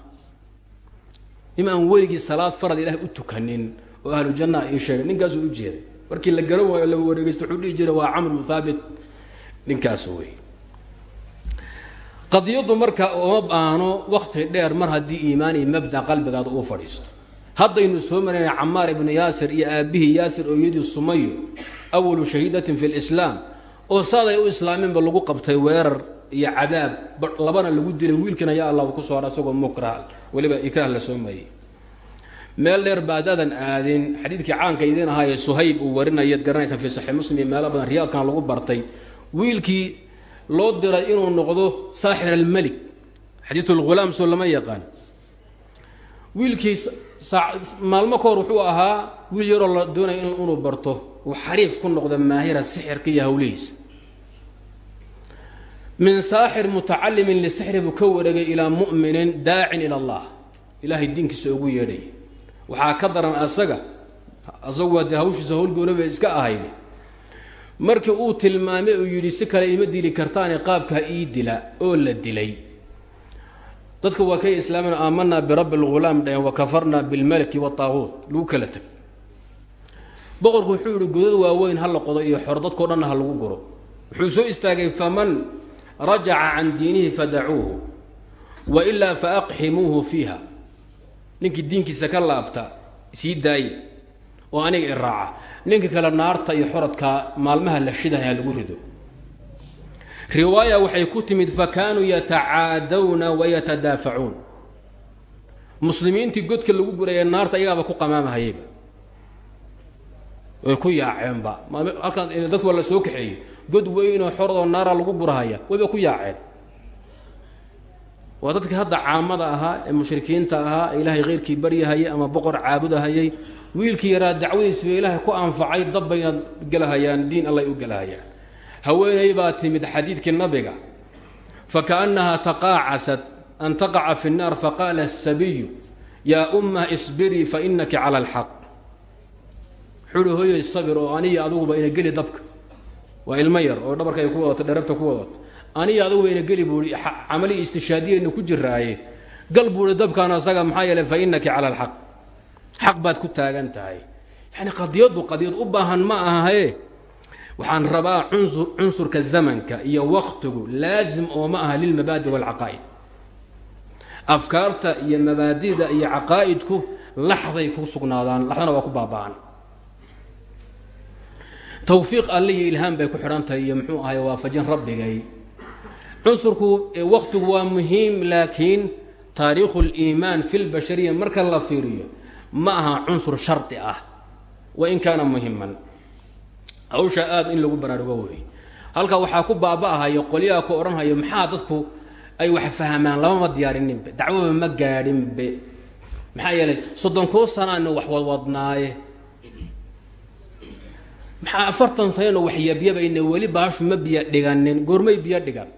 nin aan weligii salaad farad ilahay u tukanin oo ahlu ii sheegay. Ninkaasuu u jeeday. Markii la garan waayo la wareegeysto wuxuu dhihi jiray waa camr bnu ninkaas wey qadiyaddu marka uma baano wakti dheer mar haddii iimaan iyo mabda qalbigaada uu fadhiisto. Haddaynu soo marayna camaar ibnu yaasir iyo aabbihii yaasir ooyadii sumayo awalu shahiidatin fi lislaam oo saaday u islaameenba lagu qabtay weerar iyo cadaab labana lagu dilay wiilkiina yaa allah ku soo har isagoo mukrah weliba ikraah la soo mariyey meel dheer baadaadan aadin xadiidkii caanka idiin ahaayee suhayb uu warinayaad garanaysaan fii saxiix muslim meelo badan riyaadkana lagu bartay. Wiilkii loo diray inuu noqdo saaxir almelik xadiisulghulaam soo lama yaqaan. Wiilkii maalmo ka wuxuu ahaa wiil yaroo la doonaya inuu barto uu xariif ku noqda maahira sixirka iyo hawlihiisa min saaxir mutacalimin lisixri buu ka wareegay ilaa mu'minin daacin ila allah. Ilaahay diinkiisa ugu yeedhay. Waxaa ka daran asaga asagu waa dee hawshiisa howlgoona bay iska ahayd. Markii uu tilmaamay uu yidhi si kale ima dili kartaane qaabkaa ii dila oo la dilay. Dadka waa kay islaamin aamanaa birabbi lghulaam dhaheen wa kafarnaa bilmaliki wataaquut lagu kala tag. Boqorku wuxuu yihi godad waaweyn ha la qodo iyo xor dadkao dhanna ha lagu guro. Wuxuu soo istaagay faman rajaca can diinihi fadacuuhu wailaa faaqximuuhu fiiha. Ninkii diinkiisa ka laabta sii daaye oo aniga i raaca. Ninka kale naarta iyo xoradka maalmaha la shidaha lagu rido. Riwaaya waxay ku timid fakaanuu yatacaadawna wayatadaafacuun muslimiintii godka lagu guraya naarta iyagaaba ku qamaamahayayba way ku yaaceenba halkaan dadku waa la soo kaxeeyey. God weynoo xoradoo naara ah lagu burahaya wayba ku yaaceen. Waa dadkii hadda caamada ahaa ee mushrikiinta ahaa ee ilaahay khayrkii baryahayay ama boqor caabudahayay wiilkii yaraa dacwadiisba ilaahay ku anfacay dab bayna gelahayaan diin allay u gelahayaan haweenay baa timid xadiidkii nabiga. Fakaannahaa taqaacasad an taqaca fi nnaar faqaala asabiyu yaa umma isbirii fainaki cala alxaq xuli hooyoy sabir oo aniyo adiguba ina geli dabka. Waa ilmo yar oo dhabarka ay ku wadato dherabta ku wadato. Aniyo adiguba ina geli buui camalihi istishaadiyeynu ku jiraaye gal buui dabkaan asaga maxaa yeele fa inaki cala alxaq. Xaq baad ku taagan tahay. Yani qadiyadu qadiyad u baahan ma ahae waxaan rabaa cunsurka zamanka iyo waqtigu laazim oo ma aha lilmabaadi waalcaqaa'id afkaarta iyo mabaadida iyo caqaa'idku laxday ku sugnaadaan laxdana waa ku baaba'an tawfiiq alle iyo ilhaam bay ku xidhantahay iyo muxuu ahay waafajin rabbigay. Cunsurku waktigu waa muhiim laakiin taariikhu اliimaan fi lbashariya marka la fiiriyo ma aha cunsur shardi ah. Wain kaana muhiman hawsha aada in lagu baraarugo wey halkaa waxaa ku baaba'ahayo qolyaha ku odhanhayo maxaa dadku ay wax fahmaan? Lamama diyaarininbe dacwoba ma gaadhinbe. Maxaa yeelay soddonkoo sanaanu wax wadwadnaaye maxaa afartan sanano wax yabyabayna weli baashu ma biyo dhiganin goormay biyo dhigan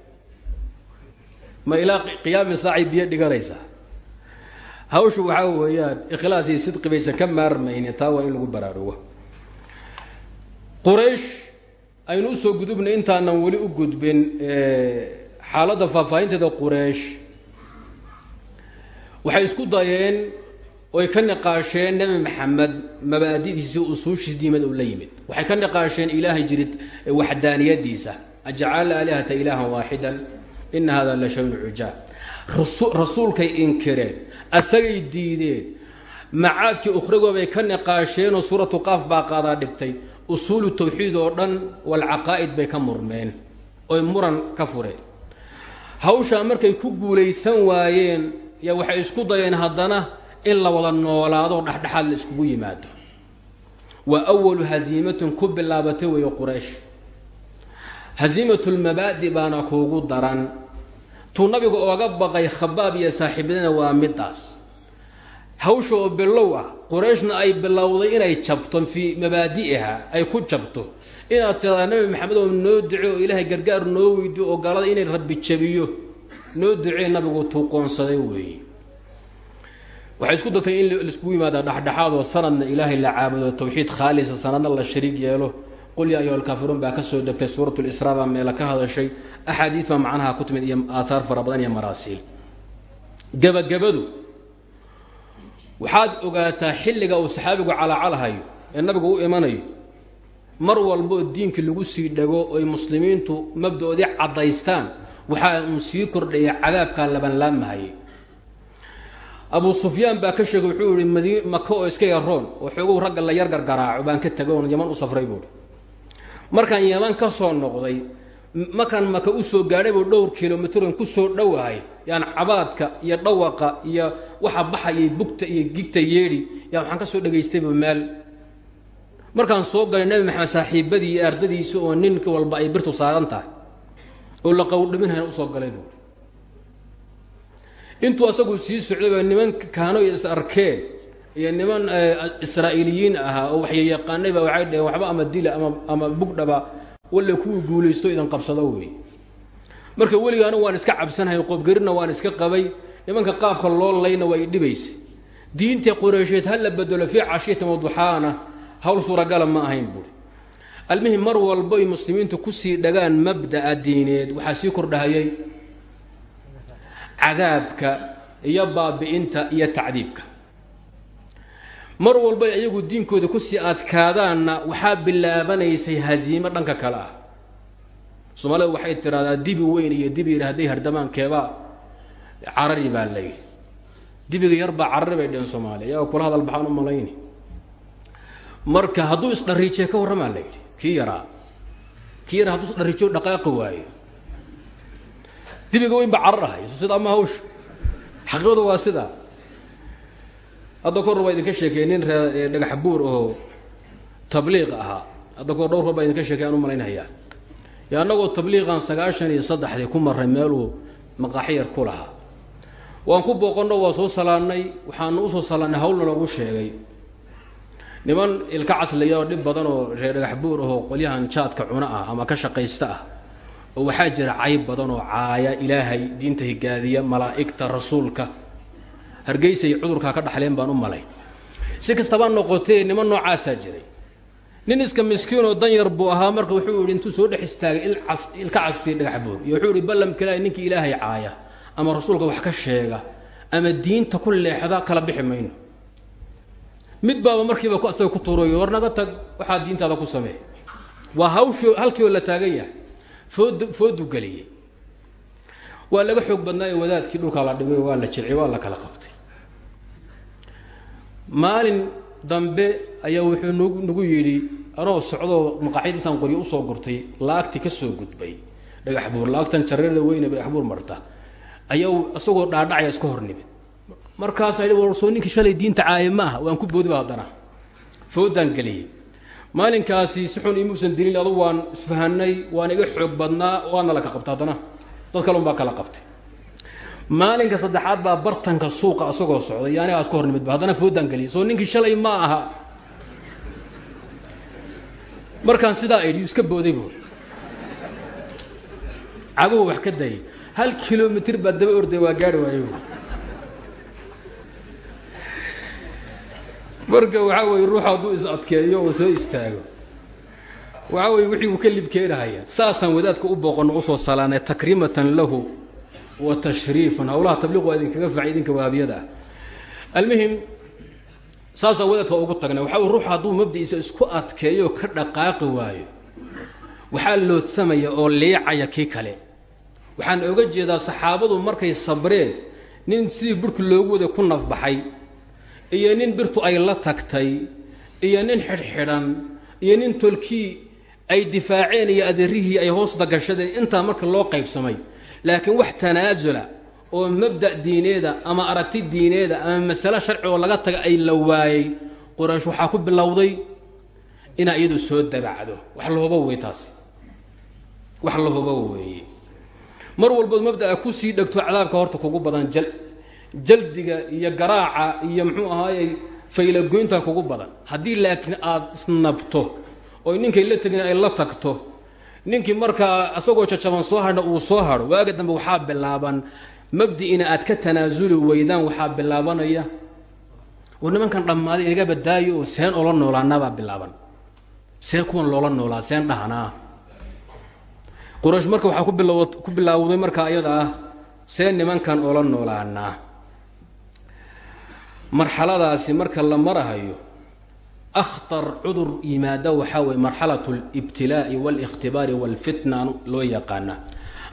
ma ilaa qiyaami saacay biyo dhiganaysaa? Hawshu waxaa weeyaan ikhlaas iyo sidqi baysan ka maarmaynin taa waa in lagu baraarugo. Quraysh aynu u soo gudubnay intaanan weli u gudbin xaaladda faahfaahinteeda quraysh. Waxay isku dayeen oy ka niqaasheen nebi maxamed mabaadidiisii usuushiis diimad uu la yimid. Waxay ka niqaasheen ilaahay jirid waxdaaniyadiisa. Ajcala alihata ilaahan waaxidan ina hada la shayun cujaab rasuulkay inkireen asagay diideen. Macaadkii ukhrigoobay ka niqaasheenoo suuratu qaaf baa qaadaa dhigtay usuulu tawxiid oo dhan walcaqaa'id bay ka murmeen oy muran ka fureen. Hawshaa markay ku guulaysan waayeen yaa waxay isku dayeen haddana in la wada noolaado dhexdhexaad la iskugu yimaado. Waa awalu hasiimatun ku bilaabatay weeye quraysh. Hasiimatulmabaadi baana kuugu daran. Tuu nabigu ooga baqay khabaab iyo saaxiibadina waa midaas. Hawsha oo bilow ah qurayshna ay bilowday inay jabto fii mabaadi'iha ay ku jabto. Inaad tiradaa nabi maxamed oo noo duce oo ilaahay gargaar noo weydiyo oo gaalada inay rabbi jabiyo noo ducee nabigu tuuqoonsaday weeye waxay isku dagtay in laiskugu yimaada dhexdhexaad oo sanadna ilaahay la caabudo tawxiid khaalisa sanadna la shariig yeelo. Qul yaa ayuha alkaafiruun baa ka soo degtay suurat lisraa baa meela ka hadashay. Axaadiid baa macnaha ku timid iyo aaaar fara badan iyo maraasiil. Gebagabadu waxaad ogaataa xilliga uu saxaabigu calaacalhayo ee nabigu u imanayo mar walboo diinkii lagu sii dhego oy muslimiintu mabdaoodii caddaystaan waxaa uu sii kordhaya cadaabkaa labanlaamahayay abu sufyaan baa ka sheegay wuxuu yihi madi oo iska yaroon oo xoogow ragga la yar gargaraaco baan ka tagay oon yaman u safray buuhi markaan yaman ka soo noqday markaan maka u soo gaadhay buu dhowr kilomitron ku soo dhowahay yaan cabaadka iyo dhawaqa iyo waxa baxayay bugta iyo gigta yeedhi yaa waxaan ka soo dhagaystaybu meel markaan soo galay nebi maxamed saaxiibadii ardadiisa oo nin walba ay birtu saaran tahay oo la qowdhaminhayna u soo galay buu intuu asagu sii socdayba niman kaano is arkeen iyo niman israa'iiliyiin ahaa oo waxyayaqaanayba waxay dhaheen waxba ama dila ama ama bugdhaba walla kuwii guulaysto idan qabsado wey marka weligaana waan iska cabsanahay qoobgarina waan iska qabay nimanka qaabka loo layna waa i dhibaysa diinta qureysheed ha la bedelo fii cashiyatin waduxaana hawl suuragala ma ahayn buuri almihim mar walbo ay muslimiintu ku sii dhagaan mabda'a diineed waxaa sii kordhahayay cadaabka iyo baabi'inta iyo tacdiibka. Mar walba iyagu diinkooda ku sii adkaadaanna waxaa bilaabanaysay hasiimo dhanka kale ah. Soomaalida waxay tiraahdaa dibi weyn iyo dibi yar hadday hardamaankeebaa carari baa layidhi dibiga yarbaa carari bay dheheen soomaaliya iyagoo kula hadal baxaan u malayni. Marka hadduu isdhariijiya ka warramaa la yidhi kii yaraa? Kii yaraa hadduu isdhariijiyo dhaqaaqi waayo dibiga weyn ba carar ahay so sida ama hawsha xaqiiqadu waa sidaa hadda kor baa idinka sheekey nin ree dhagax buur oo tabliiq ahaa. Hadda kor dhowr kor baa idinka sheekey aan u malaynayaa yo annagoo tabliiqan sagaashan iyo saddexdii ku marray meeluu maqaaxiyar ku lahaa. Waan ku booqanno waa soo salaannay waxaanu u soo salaannay hawlna loogu sheegay. Niman ilka casliya oo dhib badan oo reer dhagax buur ahoo qolyahan jaadka cuno ah ama ka shaqaysta ah oo waxaa jira cayb badan oo caaya ilaahay diinta higaadiya malaa'igta rasuulka. Hargeysa iyo cudurkaa ka dhaxleen baan u malay. Si kastaba noqotee niman noocaasaa jiray. Nin iska miskiin oo dan yar buu ahaa marka wuxuu ihi intuu soo dhex istaagay ilka castiya dhagax buur iyo wuxuu ihi ballamkilaahi ninkii ilaahay caaya ama rasuulka wax ka sheega ama diinta ku leexda kala bixi mayno. Mid baaba markiiba asaga ku tuurayo war naga tag waxaa diintaada ku samee. Waa hawshii halkiioo la taagan yahay food foodu geliyey waa laga xoog badnaa ee wadaadkii dhulkaa la dhigay waa la jilciyay waa la kala qabtay. Maalin dambe ayaa wuxuu n nagu yidhi anoo socdoo maqaaxid intaan qoryo u soo gurtay laagti ka soo gudbay. Dhagax buur laagtan jareerda weyne dhagax buur marta. Ayaa isagoo dhaadhacaya iska hor nimid. Markaasaa war soo ninkii shalay diinta caaye ma aha waan ku boodiba haddana. Foodaan geliyey maalinkaasi si xun imuusan dilin adu waan isfahanay waan iga xoog badnaa waana la ka qabta haddana dad kale un baa kala qabtay. Maalinka saddexaad baa bartanka suuqa asagoo socday iyo anigaa iska hor nimidba haddana foodaan geliyay soo ninkii shalay ma aha. Markaan sidaa idhi iska booday buur caguhu wax ka dayay hal kilomitr baa daba orday waa gaari waayo marka waxaa weye ruux hadduu is adkeeyo oo soo istaago. waxaa weye wixii uu ka libkeenahaya saasaan wadaadka u booqanno u soo salaanay takriimatan lahu wa tashriifan howlaha tabliiq waa idinkaga faacay idinka wahabiyada ah almuhim saasaan wadaadka ugu tagnay. weye ruux hadduu mabdi'iisa isku adkeeyo ka dhaqaaqi waayo. waxaa loodsamaya oo liicaya kii kale. waxaan oga jeedaa saxaabadu markay sabreen nin sidii burhki loogu waday ku nafbaxay iyo nin birtu ay la tagtay iyo nin xidhxidhan iyo nin tolkii ay difaaceen iyo adeerihii ay hoosta gashadeen intaa marka loo qaybsamay. Laakiin wax tanaasula oo mabda' diineeda ama aragti diineeda ama masale sharci oo laga taga ay la waayey qoraysh waxaa ku bilowday inaa iyadu soo dabacdo wax lahuba wey taasi. Wax lahuba weeye. Mar walbood mabda'a ku sii dhegto cadaabka horta kugu badan jal jaldiga iyo garaaca iyo muxuu ahaayey faylagoynta kugu badan. Haddii laakiin aada isnabto oy ninkay la tegin ay la tagto ninkii markaa isagoo jajaban soo hadha uu soo hadho waaga dambe waxaa bilaaban. Mabdi'ina aad ka tanaasuli weydaan waxaa bilaabanaya. War nimankan dhammaaday inaga badaayo oo seen oola noolaanabaa bilaaban. See kuwan loola noolaa seen dhahanaa quraysh marka waxaa ku bilaawday marka ayada ah see nimankan oola noolaanaa marxaladaasi marka la marahayo akhtar cudur yimaada waxaa weye marxalat اlibtilaa'i wاlاkhtibaari wاlfitna loo yaqaana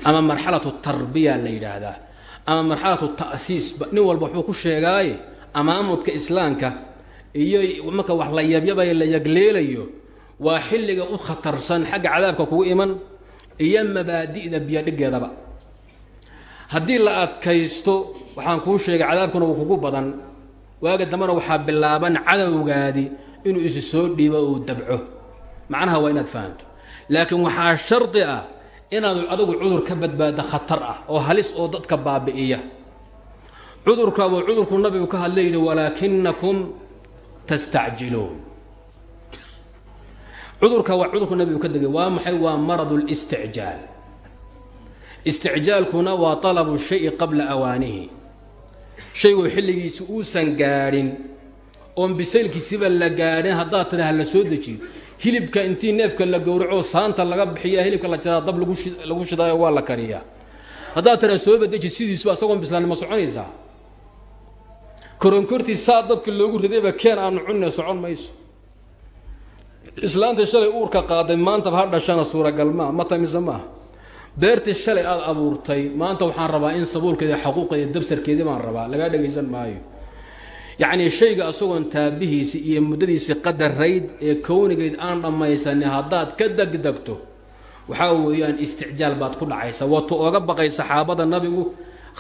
ama marxalatu tarbiya la yidhaahdaa ama marxalatu ta'siis nin walba waxbuu ku sheegaaye amaamudka islaamka iyo marka wax la yabyabayo la yagleelayo waa xilliga u khatarsan xagga cadaabka kugu iman iyo mabaadi'da biyadhigeedaba haddii la adkaysto waxaan kuu sheegay cadaabkuna uu kugu badan waaga dambena waxaa bilaaban cadowgaadi inuu isi soo dhiibo uu dabco. Macnaha waa inaad fahanto. Laakiin waxaa shardi ah inaad adigu cudur ka badbaado khatar ah oo halis oo dadka baabi'iya. Cudurka waa cudurku nabigu ka hadla yidhi walaakinakum tastacjiluun. Cudurka waa cudurku nabigu ka degay waa maxay? Waa maradu اlisticjaal isticjaalkuna waa طalabu shayi qabla awaanihi shaygoo xilligiisi uusan gaadhin oon bisaylkiisiba la gaadhin haddaad tira la soo dejiyo hilibka intii neefka la gowraco saanta laga bixiya hilibka la jaraa dab lagu shidaayo waa la kariyaa. Haddaad tira sooba deji sidiisuba asagoon bislaan ma soconaysaa? Koronkortii saa dabka loogu ridayba keen aanu cunne socon mayso. Islaanta shalay uurka qaaday maantaba ha dhashana suuragal maa ma tamise maaha beertii shalay aada abuurtay maanta waxaan rabaa in sabuulkeeda xaquuqeeda dabsarkeedii baan rabaa. Lagaa dhagaysan maayo. Yacnii shayga asagoon taabihiisi iyo muddadiisi qadarayd ee kownigeed aan dhammaysanin haddaad ka degdegto waxaa weeyaan isticjaal baad ku dhacaysa waatu oga baqay saxaabada nabigu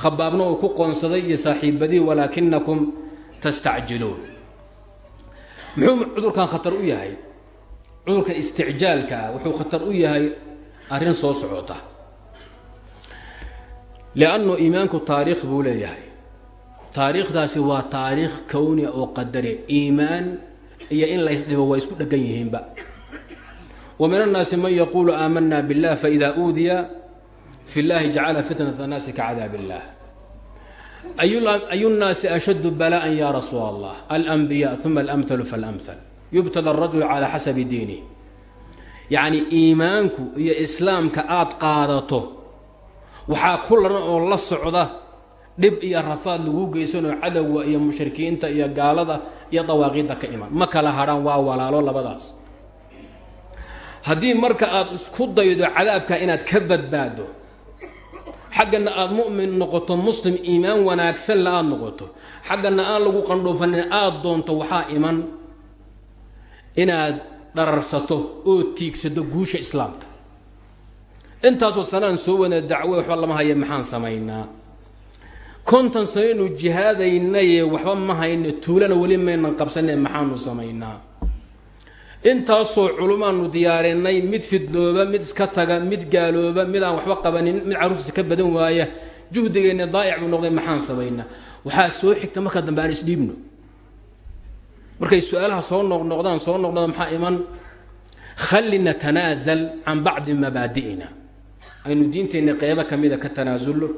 khabaabna uu ku qoonsaday iyo saaxiibadii walaakinakum tastacjiluun. Muxuu cudurkan khatar u yahay? Cudurka isticjaalka ah wuxuu khatar u yahay arrin soo socota lannu iimaanku taariikh buu leeyahay taariikhdaasi waa taariikh kownia oo qadare iimaan iyo in laysdhibo waa isku dhegan yihiinba wa min annaasi man yaquulu aamanna billah faidaa uudiya fi llahi jacala fitnat annaasi ka cadaab illah ayu nnaasi ashaddu balaءan ya rasuul allah alanbiya uma alamhalu falamhal yubtada arajul calaa xasabi diinih yacni iimaanku iyo islaamka aad qaadato waxaa ku laran oo la socda dhib iyo rafaad lagu geysanoo cadowga iyo mushrikiinta iyo gaalada iyo dawaaqiidda ka iman. Ma kala hadhaan waa walaalo labadaas. Haddii marka aad isku daydo cadaabka inaad ka badbaado xaggana aada mu'min noqoto muslim iimaan wanaagsan la aad noqoto xaggana aan lagu qandhoofanin aada doonto waxaa iman inaad dhararsato oo tiigsato guusha islaamka intaasoo sanaan soo wada dacwo waxba lama haya maxaan samaynaa? Konton sanaynu jihaadaynaye waxba ma hayno tuulana weli maynan qabsanee maxaanu samaynaa? Intaasoo culumaanu diyaarinay mid fidnooba mid iska taga mid gaalooba mid aan waxba qabanin mid carruurtiisa ka badan waaya juhdigeenna daa'ic buu noqday maxaan samaynaa? Waxaa soo xigta marka dambe aan isdhiibno. Markay su'aalaha soo noqnoqdaan soo noqdaan maxaa iman? Khalli natanaasal can bacdi mabaadi'ina aynu diinteenna qeybo ka mida ka tanaasulno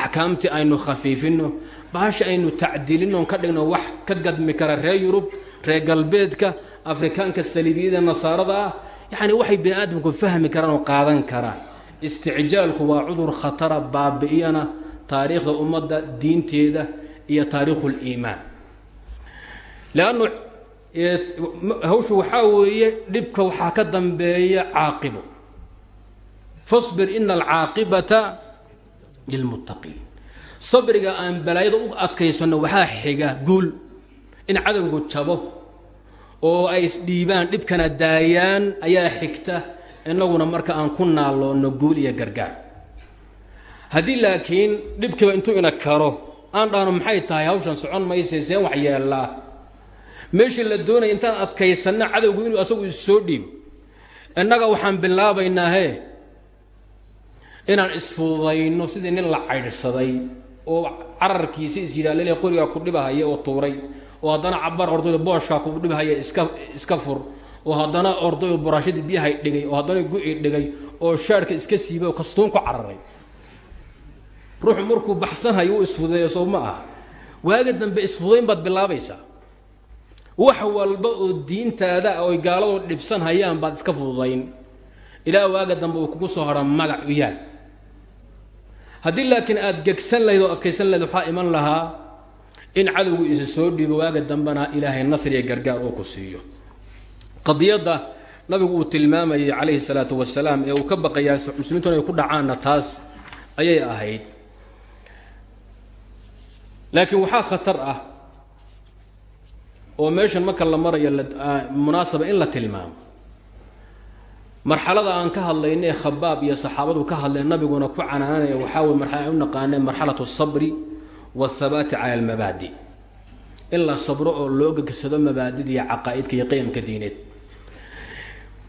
axkaamtii aynu khafiifinno baasha aynu tacdiilinno ka dhigno wax ka gadmi kara reer yurub reer galbeedka afrikaanka saliibiyada nasaarada ah yacni waxay bini aadamku fahmi karaan oo qaadan karaan. Isticjaalku waa cudur khatara baabi'iyana taariikhda ummadda diinteeda iyo taariikhu liimaan leannu hawshu waxaa weeye dhibka waxaa ka dambeeya caaqibo fasbir ina alcaaqibata lilmuttaqiin. Sabriga aan balaayada u adkaysanno waxaa xiga guul in cadowgu jabo oo ay isdhiibaan dhibkana daayaan ayaa xigta innaguna marka aan ku naalloonno guul iyo gargaar. Haddii laakiin dhibkiiba intuu ina karo aan dhahno maxay tahay hawshan socon mayse seen wax yeellaa meeshii la doonaya intaan adkaysanna cadowgu inuu asagu issoo dhiibo. Innaga waxaan bilaabaynaa hee inaan isfududayno sidii nin la caydhsaday oo cararkiisi is yidhaallele qorigaa ku dhibahaya oo tuuray oo haddana cabar ordayo booshkaa ku dhibahaya iska iska fur oo haddana ordayo buraashadii biyahay dhigay oo haddana gu-i dhigay oo shaarhka iska siibay oo kastuun ku cararay. Ruuxu markuu baxsanhayo uu isfududeeyo soo ma aha. Waaga dambe isfududayn baad bilaabaysaa. Wax walba oo diintaada oy gaaladu dhibsan hayaan baad iska fududayn. Ilaa waaga dambe uu kugu soo hara magac u yaal haddii laakiin aada gegsan lahayd oo adkaysan lahayd waxaa iman lahaa in cadowgu isa soo dhiibo waaga dambena ilaahay nasriya gargaar oo ku siiyo. Qadiyadda nabigu uu tilmaamayay calayhi salaatu wasalaam ee uu ka baqayaa muslimiintu inay ku dhacaanna taas ayay ahayd. Laakiin waxaa khatar ah oo meeshan marka la marayo munaasaba in la tilmaamo marxalada aan ka hadlayna khabaab iyo saxaabadu ka hadleen nabiguna ku canaananaya waxaa wey marxala u naqaaneen marxalatu sabri waathabaati cala almabaadi. In la sabro oo loo gegsado mabaadida iyo caqaa'idka iyo qiyamka diineed.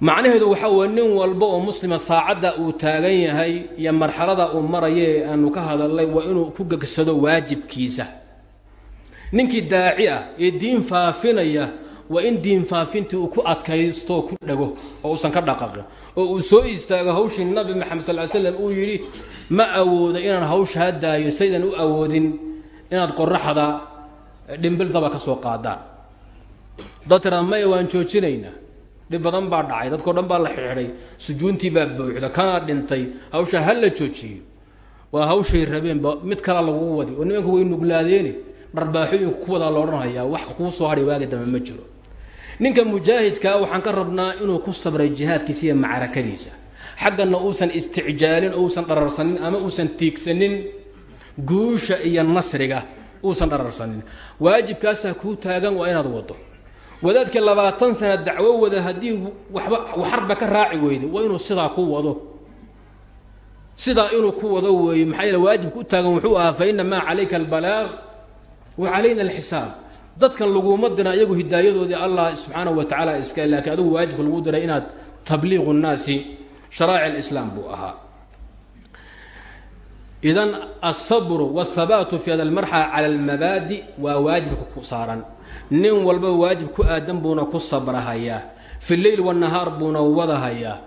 Macnaheedu waxaa weye nin walba oo muslima saacadda uu taagan yahay iyo marxalada uu maraya ee aanu ka hadalnay waa inuu ku gegsado waajibkiisa. Ninkii daaci ah ee diin faafinaya waa in diin faafintii uu ku adkaystoo ku dhago oo uusan ka dhaqaqin oo uu soo istaago hawshii nabi maxamed sal ly slam uu yidhi ma awoodo inaan hawsha hadaayo saydan u awoodin inaad qoraxda dhimbildaba ka soo qaadaan dad tiraa maya waan joojinaynaa dhib badan baa dhacay dadkao dhan baa la xidhiidhay sujuuntii baa buuxda kanaa dhintay hawsha ha la joojiyo. Waa hawshay rabeenba mid kala lagu wadi oo nimanka way nuglaadeeni dharbaaxooyinku ku wadaa loodhanhayaa wax kuu soo hadhay waaga dambe ma jiro ninka mujaahidkaa waxaan ka rabnaa inuu ku sabray jihaadkiisa iyo macrakadiisa. Xaggana uusan isticjaalin uusan dhararsanin ama uusan tiigsanin. Guusha iyo nasriga uusan dhararsanin. Waajibkaasaa kuu taagan waa inaad wado wadaadkii labaatan sana dacwo wada haddii waba waxarba ka raaci weyda waa inuu sidaa ku wado. Sidaa inuu ku wado weeye maxaa yeele waajibka u taagan wuxuu ahaa fa inamaa calayka albalaaq wa calayna alxisaab dadkan laguma dira iyagu hidaayadoodii allah subxaanahu wa tacaala iska laakiin adigu waajibka lagu diray inaad tabliiqu nnaasi sharaa'ic alislaam buu ahaa. Idan alsabru wاlhabaatu fi hada almarxala cala almabaadi waa waajibka ku saaran. Nin walba waajib ku aadan buuna ku sabrahayaa fi leyl wاnahaar buuna wadahayaa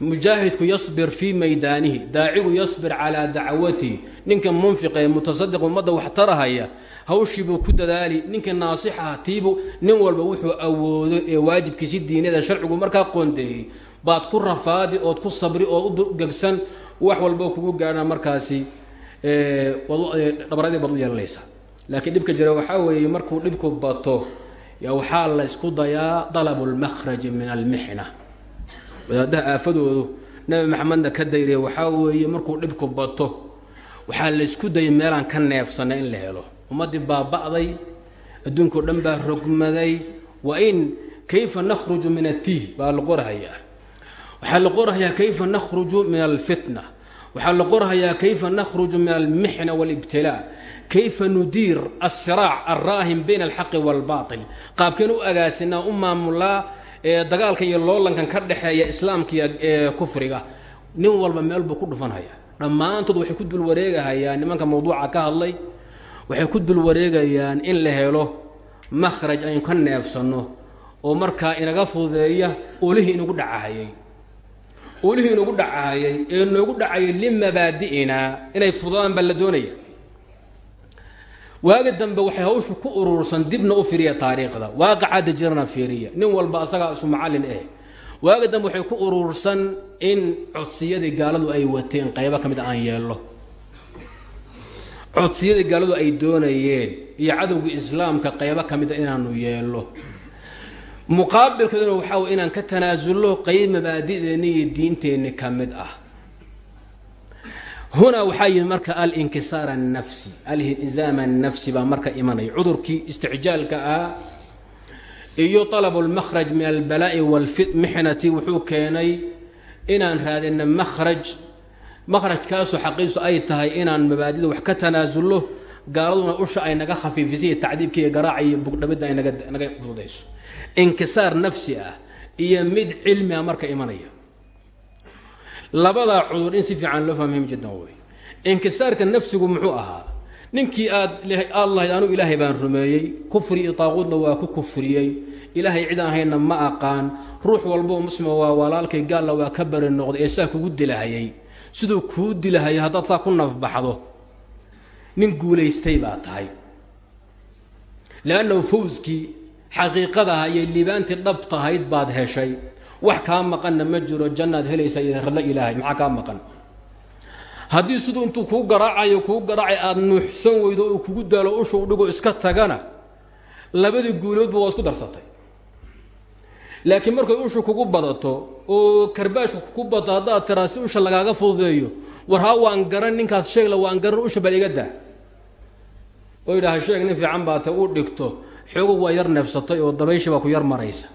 mujaahidku yasbir fii maydaanihi daacigu yasbir calaa dacwatihi ninka munfiqee mutasadiq ummadda wax tarahaya hawshii buu ku dadaali ninka naasixaha tiibu nin walba wuxuu awoodo ee waajibkiisi diinada sharcigu markaa qoondeeyey. Baad ku rafaadi ood ku sabri ood u gegsan wax walbo kugu gaadha markaasi dhabaradii baad u yeelanaysaa. Laakiin dhibka jira waxaa weeye markuu dhibku bato waxaa la ysku dayaa dalabu lmakhraji min almixna wadaadaha aafadoodu nabi maxamedna ka dayriya waxaa weeye markuu dhibku bato waxaa la ysku dayay meelaan ka neefsanay in la helo ummaddii baaba'day adduunkao dhan baa rogmaday wa in kayfa nakhruju min atiih baa la qorhayaa waxaa la qorhayaa kayfa nakhruju min alfitna waxaa la qorhayaa kayfa nakhruju min almixna wاlibtilaa kayfa nudiir asiraac alraahim bayna alxaqi wاlbaطil qaabkeen u agaasinaa u maamulaa dagaalkan iyo loolankan ka dhexeeya islaamka iyo kufriga nin walba meel buu ku dhufanhaya dhammaantood waxay ku dul wareegahayaan nimanka mawduuca ka hadlay waxay ku dul wareegayaan in la helo makhraj aynu ka neefsanno oo markaa inaga fududeeya ulihii inagu dhacahayay. Ulihii inagu dhacahayay ee noogu dhacayay limabaadi'inaa inay fududaan baa la doonaya waagi dambe waxay hawshu ku urursan dibna u firiya taariikhda. Waaqicadda jirana fiiriya. Nin walba asagaa isu macallin eh. Waagi dambe waxay ku urursan in codsiyadii gaaladu ay wateen qaybo ka mid aan yeello codsiyadii gaaladu ay doonayeen iyo cadowga islaamka qaybo ka mida inaanu yeello muqaabilkeeduna waxaa way inaan ka tanaasullo qayb mabaadi'deenni iyo diinteenni ka mid ah hunaa waxaa yimi marka alinkisaar annafsi alinzaam annafsi baa marka imanaya cudurkii isticjaalka ah iyo طalab اlmakhraj min albalaa'i wاlmixnati wuxuu keenay inaan raadina makhraj makhrajkaasu xaqiisu ay tahay inaan mabaadida wax ka tanaasullo gaaladuna usha ay naga khafiifisay tacdiibka iyo garaaca iyo bugdhamidda ay naga fududayso inkisaar nafsi ah iyo mid cilmi ah marka imanaya labadaa cudur in si fiican loo fahmahim jiddan wey inkisaarka nafsigu muxuu ahaa ninkii aad aad lahayd anuu ilaahay baan rumeeyey kufri iyo taaquudna waa ku kufriyey. Ilaahay cid aan hayna ma aqaan ruux walboo muslima waa walaalkay gaalla waa ka bari noqday ee saa kugu dilahayay. Siduu kuu dilahayay haddaad saa ku nafbaxdo nin guulaystay baa tahay. Leannahu fawskii xaqiiqadaha iyo liibaantii dhab tahayd baad heshay wax kaa maqanna ma jiro jannaad helaysaa iyo radlo ilaahay maxaa kaa maqan? Haddii siduu intuu kuu garaacayo kuu garaacay aada nuuxsan weydo uu kugu daalo ushuu dhigo iska tagana labadii guuloodba waa isku darsatay. Laakiin markay ushu kugu badato oo karbaashku kugu badato haddaad tiraa si usha lagaaga fududeeyo war haa waan garan ninkaas sheegla waan garan usha bal iga daa. Oo yidhaha sheeg nin fiican baa ta u dhigto xoogo waa yar neefsatay oo dabayshii baa ku yar maraysa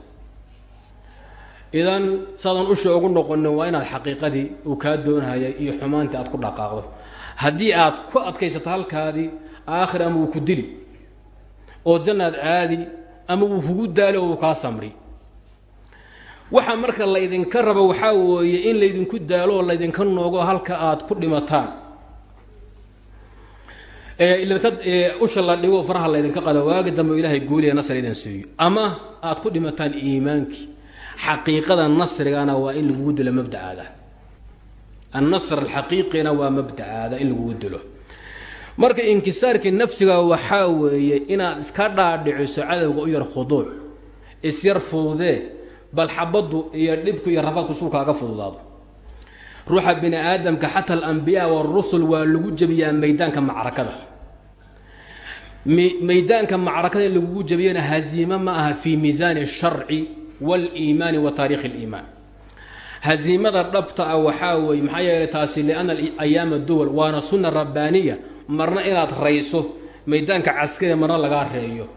idan saadan usha ugu noqonin waa inaad xaqiiqadii uu kaa doonhaya iyo xumaantii aad ku dhaqaaqdo. Haddii aad ku adkaysato halkaadii aakhir ama wuu ku dili oo jannaad aadi ama wuu kugu daali oo uu kaa samri. Waxa marka laydinka rabo waxaa weeye in laydinku daalo oo laydinka noogo halka aad ku dhimataan. Usha la dhigo faraha laydinka qada waagi dambe ilaahay guuliya nasr idin siiyo. Ama aad ku dhimataan iimaankii xaqiiqada nasrigana waa in lagugu dilo mabdacaada annasr alxaqiiqina waa mabdacaada in lagugu dilo marka inkisaarkii nafsiga waxaa weeye inaad iska dhaadhiciso cadowga u yar khuduuc isyar fududee bal xabaddu iyo dhibku iyo rafaadku suu kaaga fududaado. Ruuxa bini aadamka xata alambiyaa warusul waa lagu jebiyaa maydaanka macrakada. Maydaanka macrakada in lagugu jebiyana haziime ma aha fii miisaani الsharci wاliimaani wa taarikhi اliimaan haziimada dhabta ah waxaa weeye maxaa yeelay taasi lianna ayaama duwal waana sunna rabbaaniya marna inaad rayso maydaanka caskariga marna lagaa reeyo.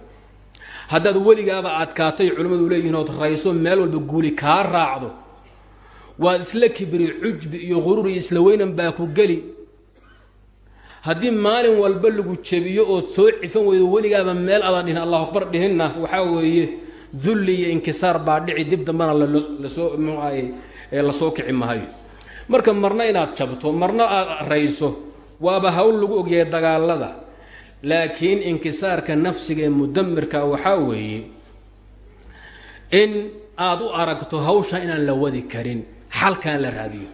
Haddaad weligaaba adkaatay culimmadu leeyihiin ood rayso meel walba guuli kaa raacdo. Waad isla kibri cujbi iyo quruur iyo isla ku geli. Haddii maalin walba lagu jebiyo ood soo cifan weydo weligaaba meel adan dhihin allahu akbar dhihinna waxaa weeye dulli iyo inkisaar baa dhici dib dambana la soo muaay la soo kici mahayo marka marna inaad jabto marna aad rayso waaba hawl lagu ogyahay dagaalada. Laakiin inkisaarka nafsiga ee mudamirka waxaa weeye in aad u aragto hawsha inaan la wadi karin xalkaan la raadiyo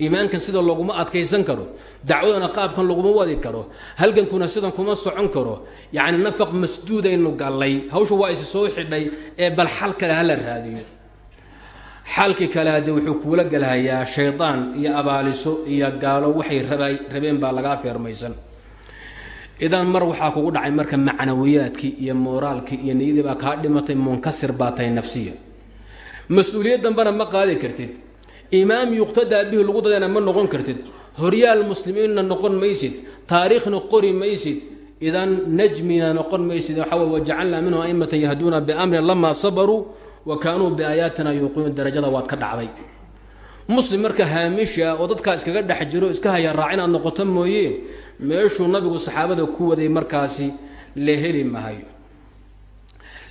iimaankan sida loguma adkaysan karo dacwadana qaabkan laguma wadi karo halgankuna sidan kuma socon karo yacni nafaq masduudaynu gallay hawsha waa isi soo xidhay ee bal xal kale hala raadiyo. Xalkii kale haddee wuxuu kuula galhayaa shaydaan iyo abaaliso iyo gaalo waxay rabeen baa lagaa feermaysan. Idan mar waxaa kugu dhacay marka macnawiyaadkii iyo mooraalkii iyo niyadii baa kaa dhimatay munkasir baa nafsiya. Mas'uuliyad ma qaadi kartid imaam yuqtadaa bihi lagu dadana ma noqon kartid. Horyaal muslimiinna noqon maysid. Taariikhna qori maysid. Idan najmina noqon maysid. Waxaa wey wajacalnaa minhum aimatan yahduuna biamrin lamaa sabaruu wa kaanuu biaayaatina yuuqinuun darajada waad ka dhacday. Muslim marka haamishi ah oo dadkaa iskaga dhex jiro iska haya raac inaad noqoto mooye meeshuu nabigu saxaabada ku waday markaasi la heli mahayo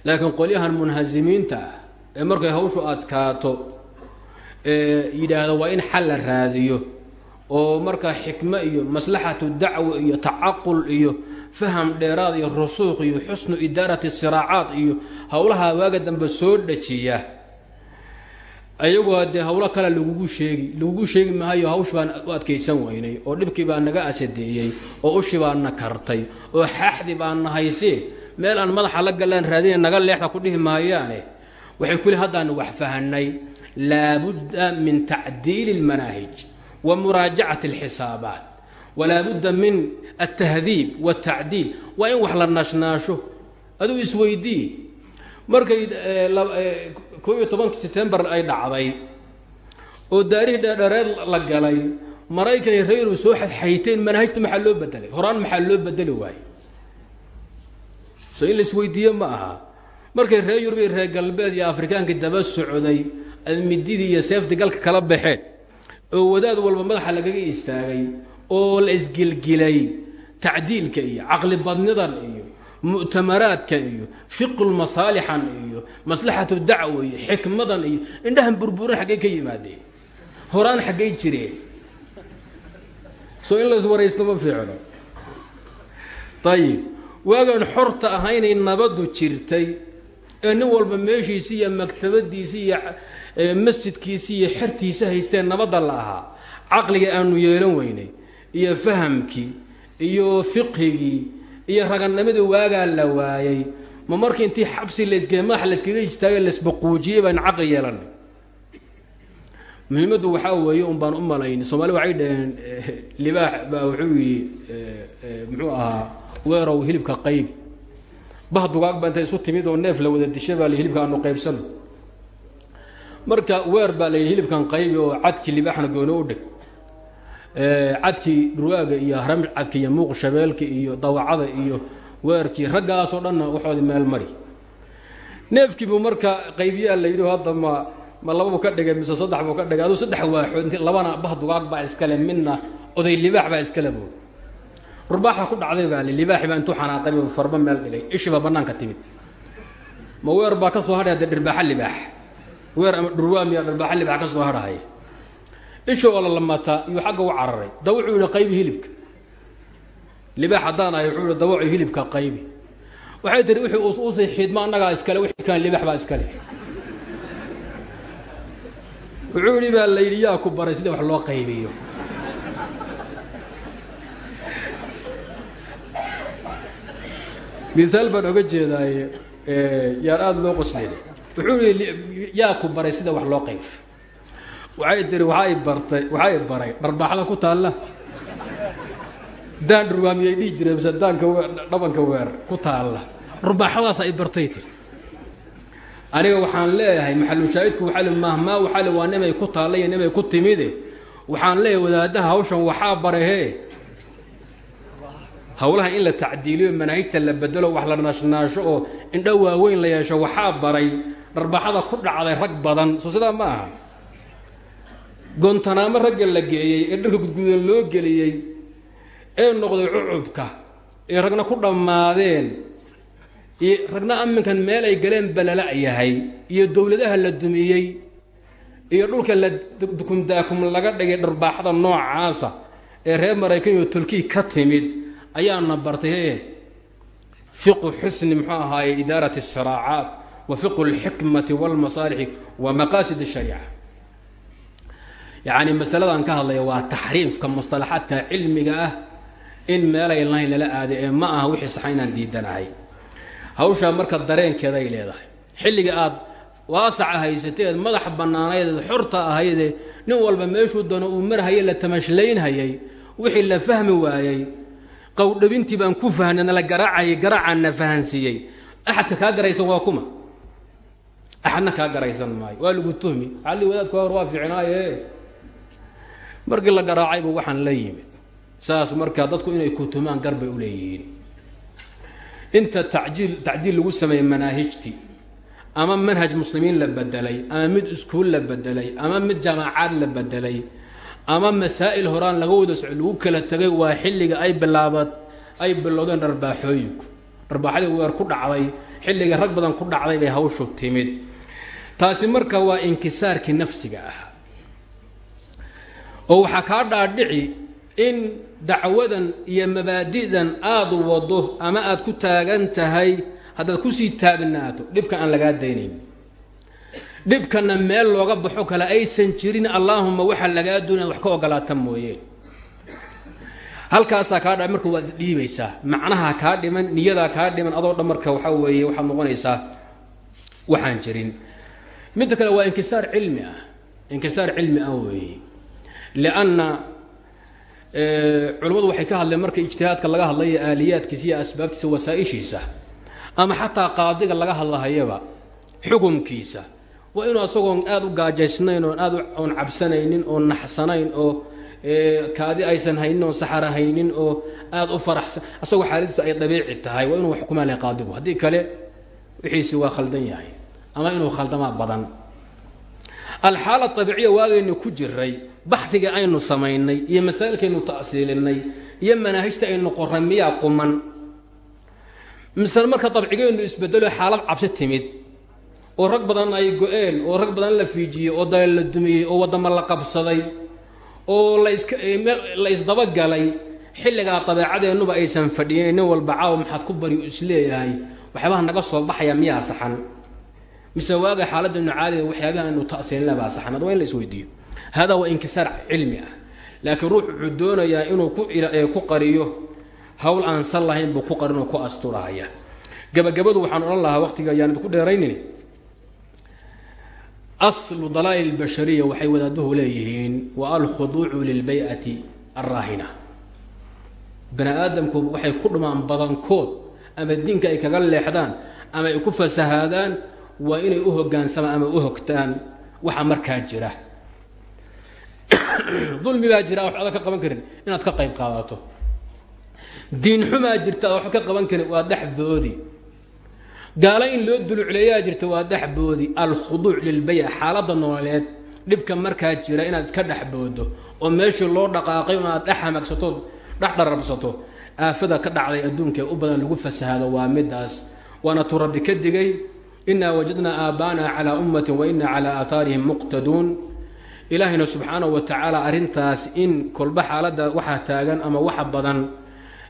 laakiin qolyahan munhasimiinta ee markay hawshu adkaato yidhaahdo waa in xal la raadiyo oo markaa xikmo iyo maslaxatu dacwa iyo tacaqul iyo faham dheeraad iyo rusuuq iyo xusnu idaarati siraacaat iyo howlaha waaga dambe soo dhajiya ayagu haddee howlo kale lagugu sheegi lagugu sheegi maayo hawsh baan u adkaysan weynay oo dhibkii baa naga asadeeyey oo ushi baa na kartay oo xaaxdi baa na haysee meel aan madaxa la gallaan raadina naga leexda ku dhihi maayaane waxay kuli haddaan wax fahanay laabudda min tacdiili اlmanaahij wa muraajacati اlxisaabaat walaa budda min altahdiib wاtacdiil waa in wax la naashnaasho aduu isweydii markay koo iyo tobankii setembar ay dhacday oo daarihii dheerdhereer la galay maraykan iyo reeru soo xadxayteen manaahijta maxaa loo bedelay horaan maxaa loo bedeli waayey so in la isweydiiye ma aha markay reer yurub iyo reer galbeed iyo afrikaanka daba socday mididii iyo seefti galka kala baxeen oo wadaad walba madaxa lagaga istaagay oo la isgilgilay tacdiilka iyo caqli badnidan iyo mu'tamaraadka iyo fiqulmasaalixan iyo maslaxatu dacwa iyo xikmadan iyo indhahan burburan xaggay ka yimaadeen horaan xaggay jireen. Soo in las waraysto ma fiicno. Ayib waagaan xorta ahaynay nabadu jirtay ee nin walba meeshiisi iyo maktabadiisi iyo masjidkiisii iyo xertiisa haysteen nabadda la ahaa caqliga aanu yeelan weynay iyo fahamkii iyo fiqhigii iyo raganimadii waagaa la waayey ma markii intii xabsi laske madaxa layskaga istaagay laisbaquujiyey baan caqli yeelanay muhiimaddu waxaa weeye un baan u malayn soomaali waxay dhaheen libaax baa wuxuu yidhi muxuu ahaa weerow hilibka qaybi bah dugaag baa intay isu timid oo neef la wada dishay baa la hilibka aanu qaybsano marka weer baa la yidhi hilibkan qaybi oo cadkii libaaxna gooni u dhig. Cadkii dhurwaaga iyo haram cadka iyo muuq shabeelka iyo dawacada iyo weerkii raggaasoo dhanna waxoodi meel mari. Neefkiibuu marka qaybiyaa la yidhi hadda ma ma lababuu ka dhigay mise saddex buu ka dhigay? Aduu saddex waaxood int labana bah dugaag baa iskale midna oday libaax baa iskale buu. Rurbaaxa ku dhacday baa li libaaxi baa intuu xanaaqay buu farba meel dhigay ishii baa timid. Ma weer baa ka soo hadhay hadda dhirbaaxa weer ama dhurwaamiya dhirbaaxa libaax ka soo hadhahaya isha oo la lamataa iyuu xagga u cararay. Da wuxuu yidhi qaybi hilibka. Libaax haddaan ahay wuxuu yihi dawaci hilibka qaybi. Waxay tihi wixii us usay xiidma annagaa iskale wixii kan libaax baa iskale. Wuxuu yidhi baa la yidhi yaa ku baray sida wax loo qaybiyo. Miaal baan oga jeedaaye yaan aada loo qoslin wuxuu yidhi yaa ku baray sida wax loo qayb waxay tiri waxay bartay waxay baray. Dharbaaxda ku taalla. Daan dhurwaamiyay dhihi jireen mise dhabanka weer ku taalla. Dharbaaxadaas ay bartay tiri waxaan leeyahay maxalushaahidku waxaa li mahmaa waxaa li waa nimay ku taalla iyo nimay ku timide. Waxaan leeyahay wadaadaha hawshan waxaa barahee howlaha in la tacdiiliyo manaahijta la bedelo wax la naashnaasho oo indho waaweyn la yeesho waxaa baray dharbaxada ku dhacday rag badan. Soo sidaa ma aha. Goontanaamo ragga la geeyey ee dharka gudguudan loo geliyey ee noqday cucubka ee ragna ku dhammaadeen iyo ragna aminkan meel ay galeen balala yahay iyo dowladaha la dumiyey iyo dhulka la dukumdaakum laga dhigay dharbaaxada noocaasa ee reer maraykan iyo turkiya ka timid ayaana bartay fiqu xusni muxuu ahaaye idaarat الsiraacaat wa fiqu اlxikmati wاlmasaalixi wa maqaasid الshariica yacni masaladan ka hadlaya waa taxriifka musطalaxaadka cilmiga ah in meelay lahayn lala aaday ee ma aha wixii saxa inaan diidanahay hawshaa marka dareenkeeday leedahay xilliga aad waasaca haysateed madax bannaanayd xorta ahaydee nin walba meeshuu doono uu marhaye la tamashlaynhayay wixii la fahmi waayey qowdhabintii baan ku fahnana la garaacayay garaacaan fahansiiyey axadka kaa garaysan waa kuma axadna kaa garaysan maayo. Waa lagu tuhmi. Alli wadaadka hor waa fiicnaaye. Markii la garaacaybu waxaan la yimid. Saas markaa dadku inay kutumaan gar bay u leeyihiin. Inta tajiil tacdiil lagu sameeyey manaahijtii ama manhaj muslimiin la bedelay ama mid iskuul la bedelay ama mid jaamacaad la bedelay ama masaa'il horaan laga wada soco lagu kala tegay waa xilliga ay bilaabad ay bilowdeen dharbaaxooyinku dharbaaxadii weer ku dhacday xilliga rag badan ku dhacday bay hawshu timid. Taasi marka waa inkisaarkii nafsiga ah oo waxaa kaa dhaadhici in dacwadan iyo mabaadi'dan aada wado ama aada ku taagan tahay haddaad ku sii taagnaato dhibka aan lagaa daynayn dhibkana meel looga baxo kale aysan jirin allaahuma waxaa lagaa doonay ad wax ka ogolaata mooyeen halkaasaa kaa dha marka waad isdhiibaysaa macnaha kaa dhiman niyadaa kaa dhiman adoo dhan marka waxaa weeye waxaad noqonaysaa waxaan jirin. Midda kale waa inkisaar cilmi ah. Inkisaar cilmi ah weeye. Lianna culammadu waxay ka hadleen marka ijtihaadka laga hadlayo aaliyaadkiisa iyo asbaabtiisa wasaaishiisa ama xataa qaadiga laga hadlahayaba xukumkiisa. Waa inuu asagoon aada u gaajaysnayn oon aad oon cabsanaynin oon naxsanayn oo kaadi aysan haynin oon saxara haynin oo aada u faraxsan asagoo xaaladiisu ay dabiici tahay waa inuu wax xukumaa leh qaadigu. Haddii kale wixiisi waa khaldan yahay ama inuu khaldamaa badan. Alxaala abiiciya waagaynu ku jiray baxdiga aynu samaynay iyo masaa'ilkaynu ta'siilinay iyo manaahijta aynu qoray miyaa quman. Misle marka dabcigeennu isbedelo xaalad cabsi timid oo rag badan ay go-een oo rag badan la fiijiyey oo daleel la dumiyey oo waddama la qabsaday oo la isdabagalay xilligaa dabeecadeennuba aysan fadhiyen nin walba caaw maxaad ku bari is leeyahay waxyaabaha naga soo baxaya miyaa saxan? Mise waaga xaaladanu caadiga waxyaabaha aynu ta'siilina baa saxan ad waa in la isweydiiyo waa inkisaar cilmi ah laakiin ruux wuxuu doonayaa inuu ku qariyo hawl aan sal lahayn buu ku qarinoo ku asturahaya. Gabagabadu waxaan odhan lahaa waqtiga ayaan idinku dheeraynin aslu dalaa'il albashariya waxay wadaaduhu leeyihiin wa alkhuduucu lilbay'ati alraahina bani aadamku waxay ku dhumaan badankood ama diinka ay kaga leexdaan ama ay ku fasahaadaan waa inay u hogaansamaan ama u hogtaan waxa markaa jira dulmi baa jira wax adan ka qaban karin inaad ka qayb diin xumaa ka qaban karin waa dhexboodi gaalo in loo dulucleeyaa jirta waa dhexboodi alkhuduuc lilbayc xaaladda nololeed. Dhibka markaa jira inaad iska dhexboodo oo meeshii loo dhaqaaqay inaad dhex hamagsatood dhex dharabsato aafada ka dhacday adduunka u badan lagu fasahaado waa midaas waana tuu rabbi ka digay inaa wajadnaa aaba'ana calaa ummatin wa ina calaa aaaarihim muqtaduun. Ilaahayna subxaanahu wa tacaala arrintaas in kolba xaaladda waxaa taagan ama waxa badan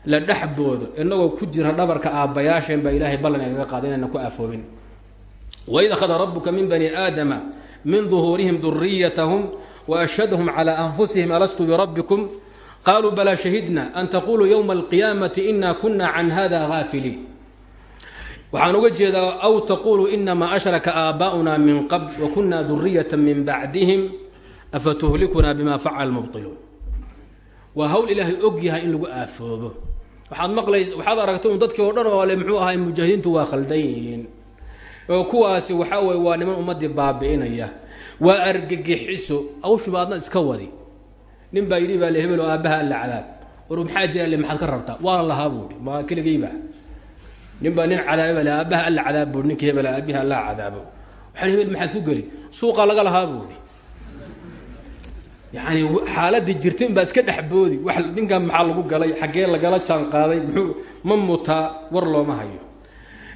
la dhexboodo inagoo ku jira dhabarka aabbayaasheen baa ilaahay ballan igaga qaaday inayna ku aafoobin waid akhada rabuka min bani aadama min duhuurihim duriyatahum waashhadahum calى anfusihim alastu birabbikum qaluu balaa shahidna an taquluu ywma alqiyaamati ina kuna can hada haafiliin waxaan uga jeedaa aw taquluu inamaa ashraka aabaa'una min qabl wakuna duriyata min bacdihim afatuhlikuna bima facala mubطiluun waa hawl ilaahay og yahay in lagu aafoobo waxaad maqlays waxaad aragta un dadkii oo dhan oo le muxuu ahay mujaahidiintu waa khaldan yihiin oo kuwaasi waxaa weye waa niman ummaddii baabi'inaya. Waa argagixiso awshuba adna iska wadi. Nin baa yidhi baa le hebel oo aabbaha alla cadaab. War maxaa jira maxaad ka rabtaa? Waa la lahaa buui ma keligayba nin baa nin cadaaba le aabbaha alla cadaab buui ninka hebel aabihi alla cadaabo waxaa hebel maxaad ku geli? Suuqaa laga lahaa buui yani xaaladii jirta in baad iska dhexboodi wa ninkan maxaa lagu galay? Xaggee lagala jaan qaaday? Muxuu ma mutaa war looma hayo.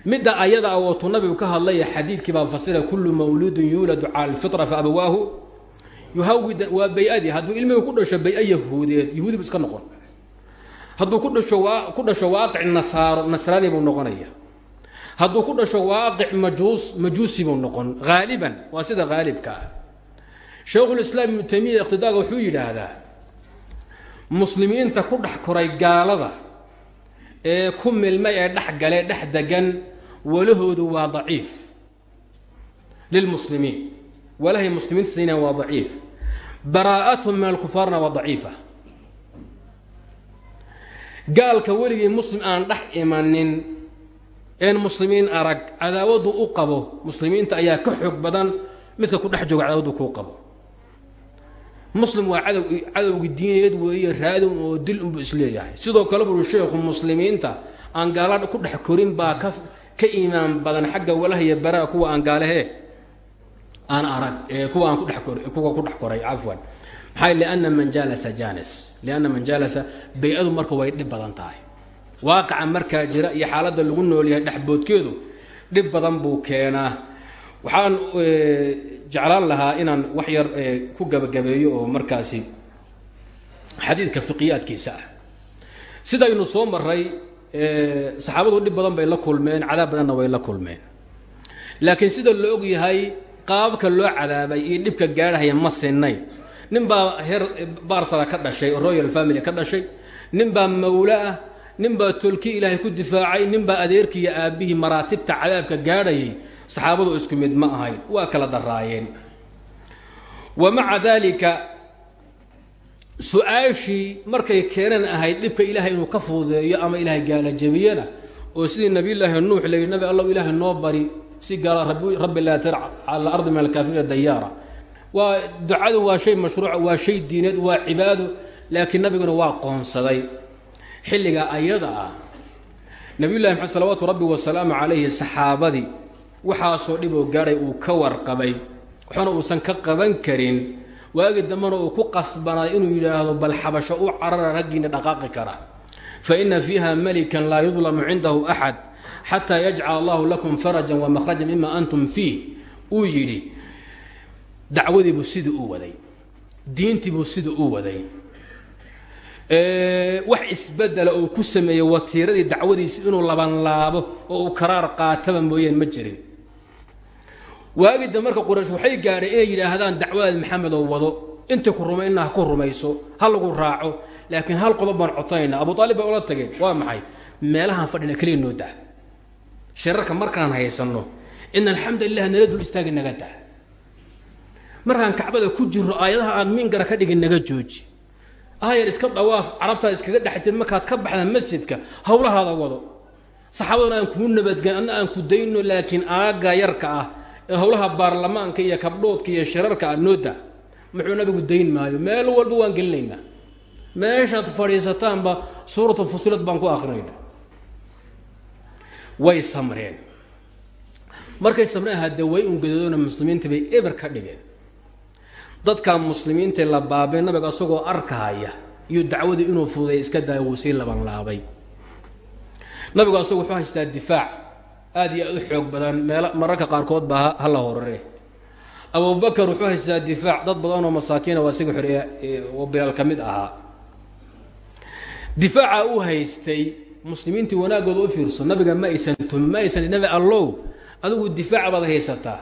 Midda ayada a wootuu nabigu ka hadlaya xadiidkii baa fasira kullu mawluudin yuuladu cala alfitra fa abawaahu. Yuhawidan waa bay-adii. Hadduu ilmigu ku dhasho bay-a yahuudeed yahuudi bu iska noqon. Hadduu ku dhasho ku dhasho waaqic nasaaro nasraani buu noqonaya. Hadduu ku dhasho waaqic majuus majuusi buu noqon. Haaliban waa sida haalibka ah sheekhulislaam ibnu taymiya iqtidaaga wuxuu yidhaahdaa muslimiinta ku dhex koray gaalada ee ku milmay ee dhex gale dhex degan walahoodu waa daciif lilmuslimiin walahay muslimiinta siinaan waa daciif. Baraa'atuhum min alkufaarna waa daciifa. Gaalka weligii muslim aan dhex imanin een muslimiin arag cadaawadu u qabo muslimiinta ayaa ka xoog badan midka ku dhex jooga cadaawadu kuu qabo muslim waa cadow cadowgi diineed weeye raadin oo dil unbu is leeyahay sidoo kale buu sheekhu muslimiinta aan gaala ku dhex korin baa ka ka iimaan badan xagga walahya baraa kuwa aan gaalahee aan arag kuwa aan kudhe kuwa ku dhex koray. Cafwan. Maxaa lianna man jalasa janis lianna man jalasa bay-adu marka way dhib badan tahay. Waaqaca markaa jira iyo xaaladda lagu noolyahay dhexboodkeedu dhib badan buu keenaa. Waxaan jeclaan lahaa inaan wax yar ku gabagabeeyo oo markaasi xadiidka fiqiyaadkiisa ah. Sidaynu soo maray saxaabadu dhib badan bay la kulmeen cadaab badanna way la kulmeen. Laakiin sida la og yahay qaababka loo cadaabay iyo dhibka gaadhahaya ma sinnayn nin baa heer baarsada ka dhashay oo royal family ka dhashay. Nin baa mawlo ah nin baa tolki ilaahay ku difaacay nin baa adeerkii iyo aabbihii maraatibta cadaabka gaadhayay saxaabadu isku mid ma ahayn waa kala daraayeen. Wa maca daalika su'aashii markay keenan ahayd dhibka ilaahay inuu ka fuudeeyo ama ilaahay gaalajabiyana oo sidii nabiyulaahi nuux layidhi nabi allow ilaahay noo bari si gaala rabbi laa tarc cala alardi min alkaafiriina dayaara. Waa ducadu waa shay mashruuca waa shay diineed waa cibaado laakiin nabiguna waa qoonsaday. Xilligaa ayada ah nabiyullahi maxamed salawaatu rabbi wasalaamu calayhi saxaabadii waxaasoo dhib oo gaadhay uu ka warqabay. Waxuna uusan ka qaban karin. Waagi dambena uu ku qasbanay inuu yidhaahdo bal xabasho u carara raggiina dhaqaaqi kara. Fa ina fiiha malikan laa yudlamu cindahu axad xataa yajcal allahu lakum farajan wa makhrajan mima antum fiih. Uu yidhi dacwadiibuu sidii u waday. Diintiibuu sidii u waday. Wax isbedela uu ku sameeyey watiiradii dacwadiisi inuu labanlaabo oo uu karaar qaataba mooyeen ma jirin waagida marka quraysh waxay gaadheen inay yidhaahdaan dacwadaad maxamed oo wado. Inta ku rumayna ha ku rumayso ha lagu raaco. Laakiin hal qodob baan codsanaynaa abu aalib bay ula tageen waa maxay? Meelahaan fadhina keliya noo dah shirarka markaan haysanno in alxamdu lilah nala dul istaagi naga dah markaan kacbada ku jiro aayadaha aan mingara ka dhigin naga jooji. Aayar iska dhawaaf carabtaa iskaga dhexjir markaad ka baxda masjidka howlahaada wado. Saxaabaduna aan kuu nabadgen adna aan ku dayno laakiin aagga yarka ah howlaha baarlamaanka iyo kabdhoodka iyo shirarka ah nooda muxuu nabigu dayn maayo? Meel walba waan gelinaynaa. Meeshaad fadhiisataanba suuratu fusilad baan ku akrinayna way samreen. Markay samreen hadde way ungadoodona muslimiinta bay eber ka dhigeen. Dadka muslimiintae la baabay nabiga asagoo arkahaya iyo dacwadii inuu fududay iska daaya wuu sii labanlaabay. Nabigu asagu wuxuu haystaa difaac aad iyo aad u xoog badan. Meel mararka qaarkood baa hala horare. Abubakar wuxuu haystaa difaac. Dad badanoo masaakiina waa isaga xoreeya oo bilaal ka mid ahaa. Difaaca uu haystay muslimiintii wanaagooda u fiirso nabiga ma aysan tumin ma aysan nabi allow. Adigu difaac baad haysataa.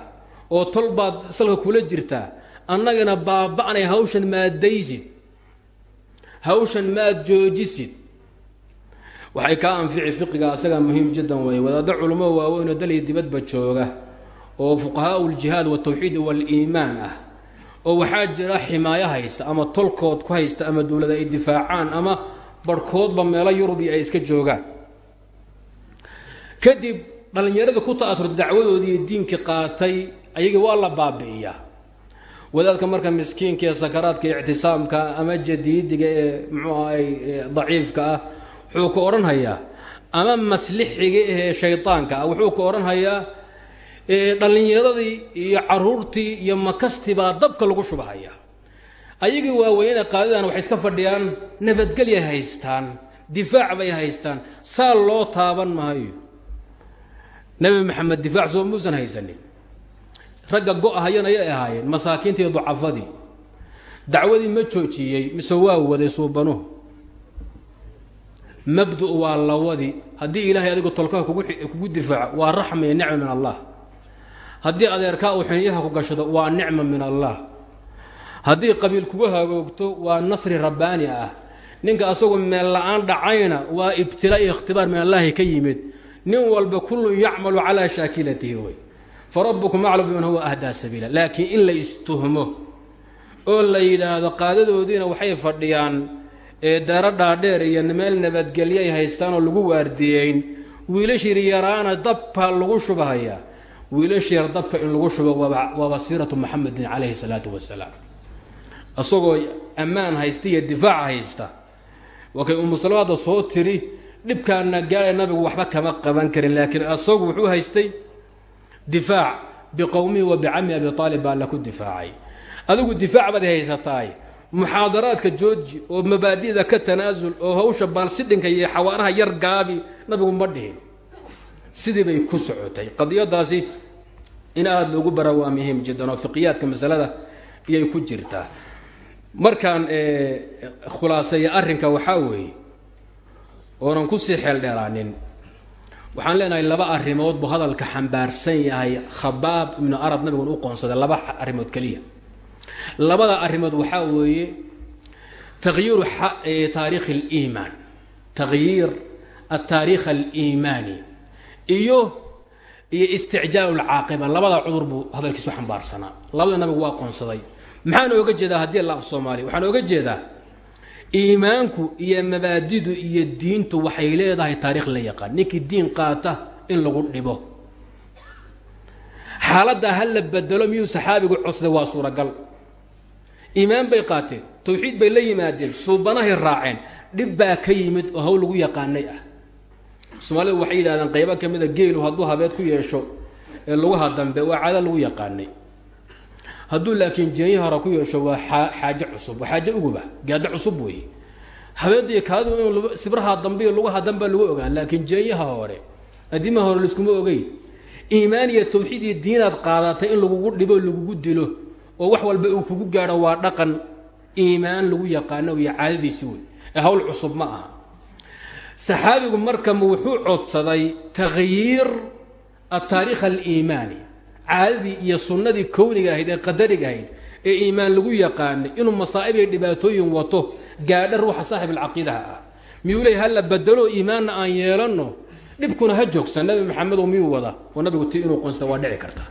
Oo tol baad salka kula jirtaa. Annagana baaba'nay hawshan maad daysid hawshan maad joojisid waxay kaa anfici fiqiga asagaa muhiim jiddan weeye wadaaddo culummo waaweynoo dal iyo dibadba jooga oo fuqahaau ljihaad waltawxiid waaliimaan ah oo waxaa jira ximaayo haysta ama tolkood ku haysta ama dowladda ay difaacaan ama barhkoodba meelo yurubi ay iska joogaan. Kadib dhallinyaradii ku ta'atur dacwadoodii diinkii qaatay ayagii waa la baabi'iyaa wadaadka marka miskiinka ee sakaraadka ictisaamka ama jadiidiga ee muxuu ahay daciifka ah wuxuu ka odhanhayaa ama maslixiga ee shaydaanka ah wuxuu ka odhanhayaa dhallinyaradii iyo caruurtii iyo makastii baa dabka lagu shubahaya ayagii waaweyne qaadidan waxay iska fadhiyaan nabadgelyay haystaan difaac bay haystaan saa loo taaban maayo. Nebi maxamed difaac soo muusan haysanin. Ragga go-hayan ayay ahaayeen masaakiinta iyo ducafadii. Dacwadii ma joojiyey mise waa waday suubanuhu mabdu waa lawadi. Haddii ilaahay adigu tolkaha kugu difaaco waa raxma iyo nicma min allah. Haddii adeerkaa uu xiniyaha ku gashado waa nicma min allah. Haddii qabiil kugu hagoogto waa nasri rabbaani ah. Ninka asagoo meel la'aan dhacayna waa ibtilaa iyo ikhtibaar min allaahi ka yimid. Nin walba kullun yacmalu calaa shaakilatihi wey farabukum aclam biman huwa ahdaa sabiila. Laakiin in la istuhmo oo la yidhaahdo qaadadoodiina waxay fadhiyaan daro dhaadheer iyo meel nabadgelyo ay haystaan oo lagu waardiyeyn. Wiilashir yaraana dabka lagu shubahaya wiilashir dabka in lagu shubo waaba siiratu muxamedin calayhi salaatu wasalaam isagoo ammaan haysta iyo difaaca haysta. Waa kay umusalamaada soo tiri dhibkaana gaala nabigu waxba kama qaban karin laakiin asagu wuxuu haystay difaac biqowmihi wa bicami abi aalib baa la ku difaacay. Adigu difaac baad haysataay muxaadaraadka jooji oo mabaadida ka tanaasul oo hawsha baalsidhinka iyo xawaaraha yar gaabi nabigu ma dhihin. Sidii bay ku socotay. Qadiyadaasi in aada loogu bara waa muhiim jiddan oo fiqiyaadka masalada iyay ku jirtaa. Markaan khulaaseeya arrinka waxaa weeye oonan ku sii xeel dheeraanin waxaan leenahay laba arrimood buu hadalka xambaarsan yahay. Khabaab ibnu arad nabigun u qoonsaday laba arrimood keliya labada arrimood waxaa weeye takhyiiru taariikh اliimaan takhyiir ataariikh aliimaani iyo iyo isticjaal lcaaqiba labada cudur buu hadalkiisu xambaarsanaa labada nabigu waa qoonsaday. Maxaan ooga jeedaa haddii la af soomaaliya waxaan ooga jeedaa iimaanku iyo mabaadidu iyo diintu waxay leedahay taarikh la yaqaan. Ninkii diin qaata in lagu dhibo. Xaaladdaa ha la bedelo miyuu saxaabigu cosday waa suuragal iimaan bay qaateen tawxiid bay la yimaadeen suubanahay raaceen dhib baa ka yimid oo hawl lagu yaqaanay ah. Soomaalidu waxay yidhahdeen qaybo ka mida geelu hadduu habeed ku yeesho ee lugaha dambe waa caada lagu yaqaanay. Hadduu laakiin jeenyi hore ku yeesho waa xaaje cusub waa uguba gaadho cusub weeye habeediy kaadu in sibraha dambe iyo lugaha dambea lagu ogaa laakiin jeenyaha hore adimaha hore laiskuma ogeyn. Iimaan iyo tawxiid iyo diinaad qaadatay in lagugu dhibo lagugu dilo oo wax walba uu kugu gaadho waa dhaqan iimaan lagu yaqaano iyo caadadiisi wey ee hawl cusub ma aha. Saxaabigu markama wuxuu codsaday takhyiir ataariikh aliimaani caadadii iyo sunnadii kowniga ahayd ee qadariga ahayd ee iimaan lagu yaqaanay inuu masaa'ib iyo dhibaatooyin wato gaadha ruuxa saaxib alcaqiidaha ah. Miyuu leey hala bedelo iimaanna aan yeelanno? Dhibkuna ha joogsan nabi maxamedow miyuu wada oo nabigu ti inuu qoonsada waa dhici karta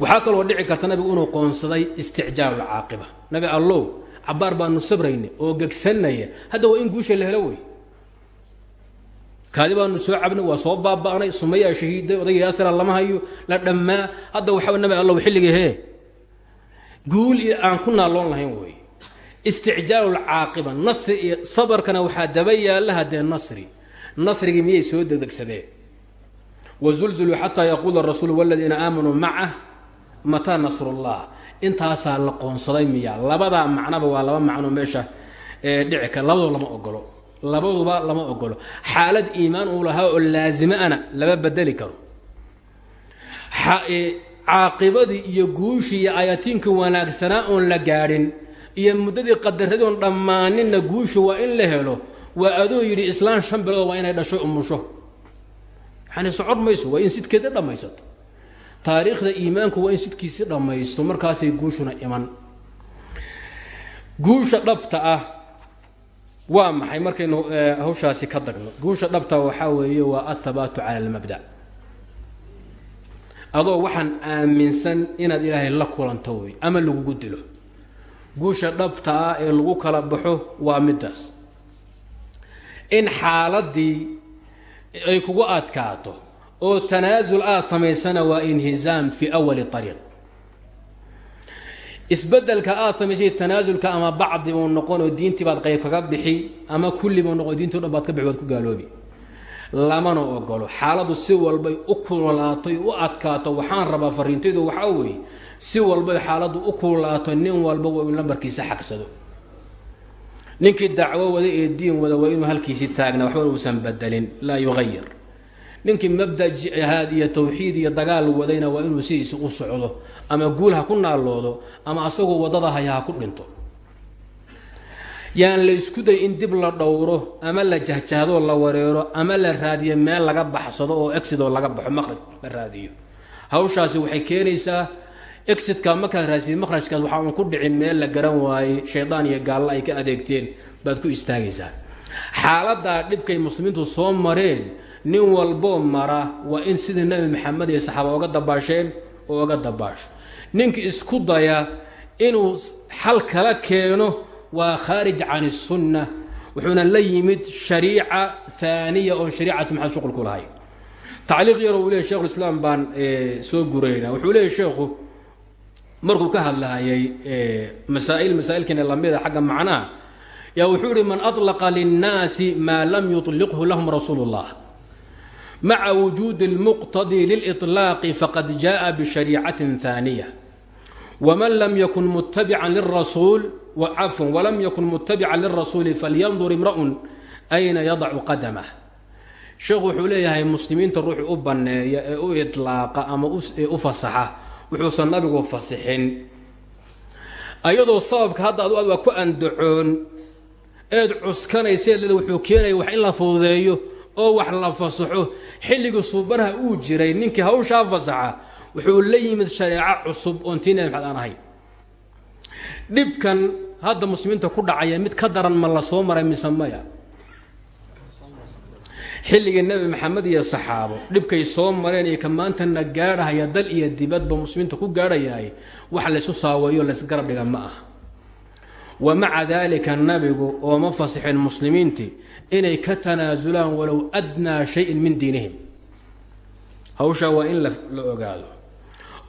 waxaa kaloo dhici karta nabigu inuu qoonsaday isticjaal alcaaqiba nabi allow cabaar baanu sabrayna oo gegsanaya hadda waa in guusha la helo wey. Kaadi baanu soo cabnay waa soo baaba'nay sumayaa shahiiday odayga yaasira lama hayo la dhammaa. Hadda waxaa nabi allow xilligii hee. Guul aan ku naalloon lahayn wey. Isticjaalu lcaaqiba nasri iyo sabarkana waxaa daba yaalla haddee nasri. Nasrigii miyay soo degdegsadeen? Wazulzuluu xataa yaquula rasuulu waladiina aamanuu macah mataa nasrullah. Intaasaa la qoonsaday miya labadaa macnaba waa laba macno meesha dhici kara labadoo lama ogolo labaduba lama ogolo xaalad iimaan uu lahaa oo laazima ana lama bedeli karo. Caaqibadii iyo guushii iyo ayaatiinkii wanaagsanaa oon la gaadhin iyo muddadii qadaradii oon dhammaaninna guushu waa in la helo waa adoo yidhi islaan shan bilood waa inay dhasho umusho. Yani socon mayso waa in sidkeeda dhammaysato taariikhda iimaanku waa in sidkiisi dhammaysto markaasay guushuna iman. Guusha dhabta ah waa maxay? Markaynu hawshaasi ka dagno. Guusha dhabta waxaa weeye waa athabaatu cala almabda. Adoo waxaan aaminsan inaad ilaahay la kulanto wey ama lagugu dilo. Guusha dhabta ah ee lagu kala baxo waa middaas. In xaaladii ay kugu adkaato oo tanaasul aad samaysana waa inhizaam fii awali ariiq isbeddelka aad samaysay tanaasulka ama bacdi buu noqon oo diintii baad qayb kaga bixi ama kulli buu noqon diinti baad ka bixi waad ku gaaloobi. Lamana ogolo xaaladu si walbay u kululaatay u adkaato waxaan rabaa fariintaydu waxaa weeye si walbay xaaladu u kululaato nin walba waa inu lambarkiisa xagsado. Ninkii dacwo wada ee diin wada waa inuu halkiisii taagna waxba uusan bedelin laa yuayir ninkii mabda jihaad iyo tawxiid iyo dagaal wadayna waa inuu sidiisi u socdo ama guul ha ku naaloodo ama asagoo waddada haya ha ku dhinto. Yaan la isku day in dib la dhowro ama la jahjahdo la wareero ama la raadiyo meel laga baxsado oo exidoo laga baxo maqraj la raadiyo. Hawshaasi waxay keenaysaa exidka markaad raadsid maqrajkaas waxaa uun ku dhicin meel la garan waayey shaydaan iyo gaallo ay ka adeegteen baad ku istaagaysaa. Xaaladaa dhibkay muslimiintu soo mareen nin walboo mara waa in sidii nabi maxamed iyo saxaaba oga dabaasheen oo oga dabaasho ninkii isku daya inuu xal kala keeno waa khaarij can الsunna wuxuuna la yimid shariica aaniya oon shariicatu maxamed shuqul ku lahay tacliiq yar uu leey shekhu islaam baan soo gurayna wuxuu leeyahy sheekhu markuu ka hadlaayay masaa'il masaa'ilkiina lamida xagga macnaha yaa wuxuu ihi man aطlaqa linnaasi maa lam yuطliqhu lahum rasuul اllah maca wujuudi اlmuqtadi lilإطlaaqi faqad jaءa bishariicatin ثaaniya wman lam yakun mutabican lirasuul cafwan walam yakun mutabican lirasuuli falyandur imra'un ayna yadacu qadamah sheekhu wuxuu leeyahay muslimiinta ruuxu u banneeya ee u idlaaqa ama ee u fasaxa wuxuusan nabigu fasixin ayadoo sababka hadda adu ad waa ku andacoon eed cuskanayseed leeda wuxuu keenaya wax in la fududeeyo oo wax la fasaxo xilligii suubanaha uu jiray ninkii hawshaa fasaxa wuxuu la yimid shareeco cusub oon tii nabi aan ahayn dhibkan hadda muslimiinta ku dhacaya mid ka daran ma la soo maray mise maya? Xilligii nebi maxamed iyo saxaabo dhibkay soo mareen iyo ka gaadhahaya dal iyo dibadba muslimiinta ku gaadhayahay wax laysu saaweeyo laysgarab dhiga ma aha. Wa maca daalika nabigu ooma fasixin muslimiintii inay ka tanaasulaan walow adnaa shayin min diinihim hawshaa waa in la ogaado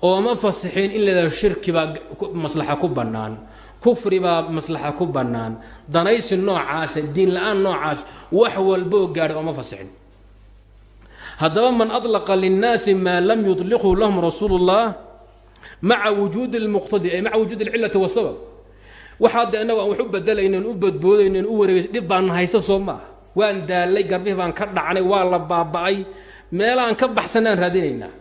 ooma fasixin in la shirkibaa maslaxa ku bannaan kufribaa maslaxa ku bannaan danaysi noocaasa diin la-aan noocaas wax walboo gaadhay ooma fasixin haddaba man adlaqa linnaasi maa lam yudliqhu lahum rasuulu اllah maca wujuudi اlmuqtadi ay maca wujuudi اlcilati wasabab waxaa de innagu aan wax u bedelaynen u badboodaynen u wareegaysa dhib baan haysa soo maaha waan daallay garbihii baan ka dhacnay waa la baaba'ay. Meelaan ka baxsanaan raadinaynaa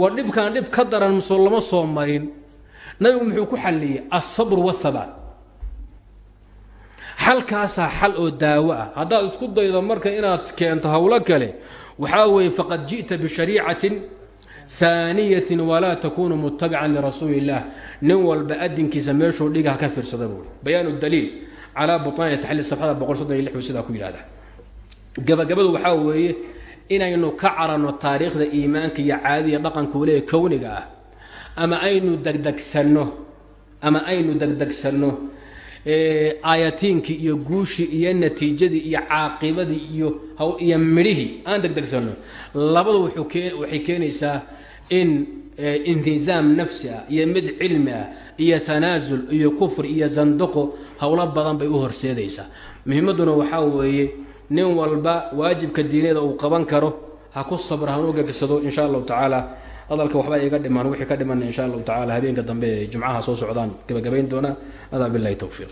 waa dhibkaan dhib ka daran musoo lama soo marin. Nabigu muxuu ku xalliyey alsabr waathabaat xalkaasaa xal oo daawo ah. Haddaad isku daydo marka inaad keento howlo kale waxaa weeye faqad ji'ta bishariicatin haaniyatin walaa takunu mutabican lirasuuli illah nin walba adinkiisa meeshuu dhiga ha ka fiirsada buui bayaan daliil calaa buطaani taxliil safxada boqol soddon lix sidaa ku yidhahda gabagabadu waxaa weeye inaynu ka caranno taariikhda iimaanka iyo caadadiiyo dhaqanka waliga kowniga ah ama aynu degdegsanno ama aynu degdegsanno aayatiinkii iyo guushii iyo natiijadii iyo caaqibadii iyo iyo midhihii aan degdegsanno labadu waxay keenaysaa in intisaam nafsi ah iyo mid cilmi ah iyo tanaasul iyo kufri iyo sandaqo howlo badan bay u horseedaysaa. Muhiimadduna waxaa weeye nin walba waajibka diineeda uu qaban karo ha ku sabra hanuu gegsado insha allahu tacaala. Hadalka waxba iga dhimaan wixii ka dhimanna insha allahu tacala habeenka dambe ee jumcaha soo socdaan gabagabayn doona. Adaa bilahi towfiiq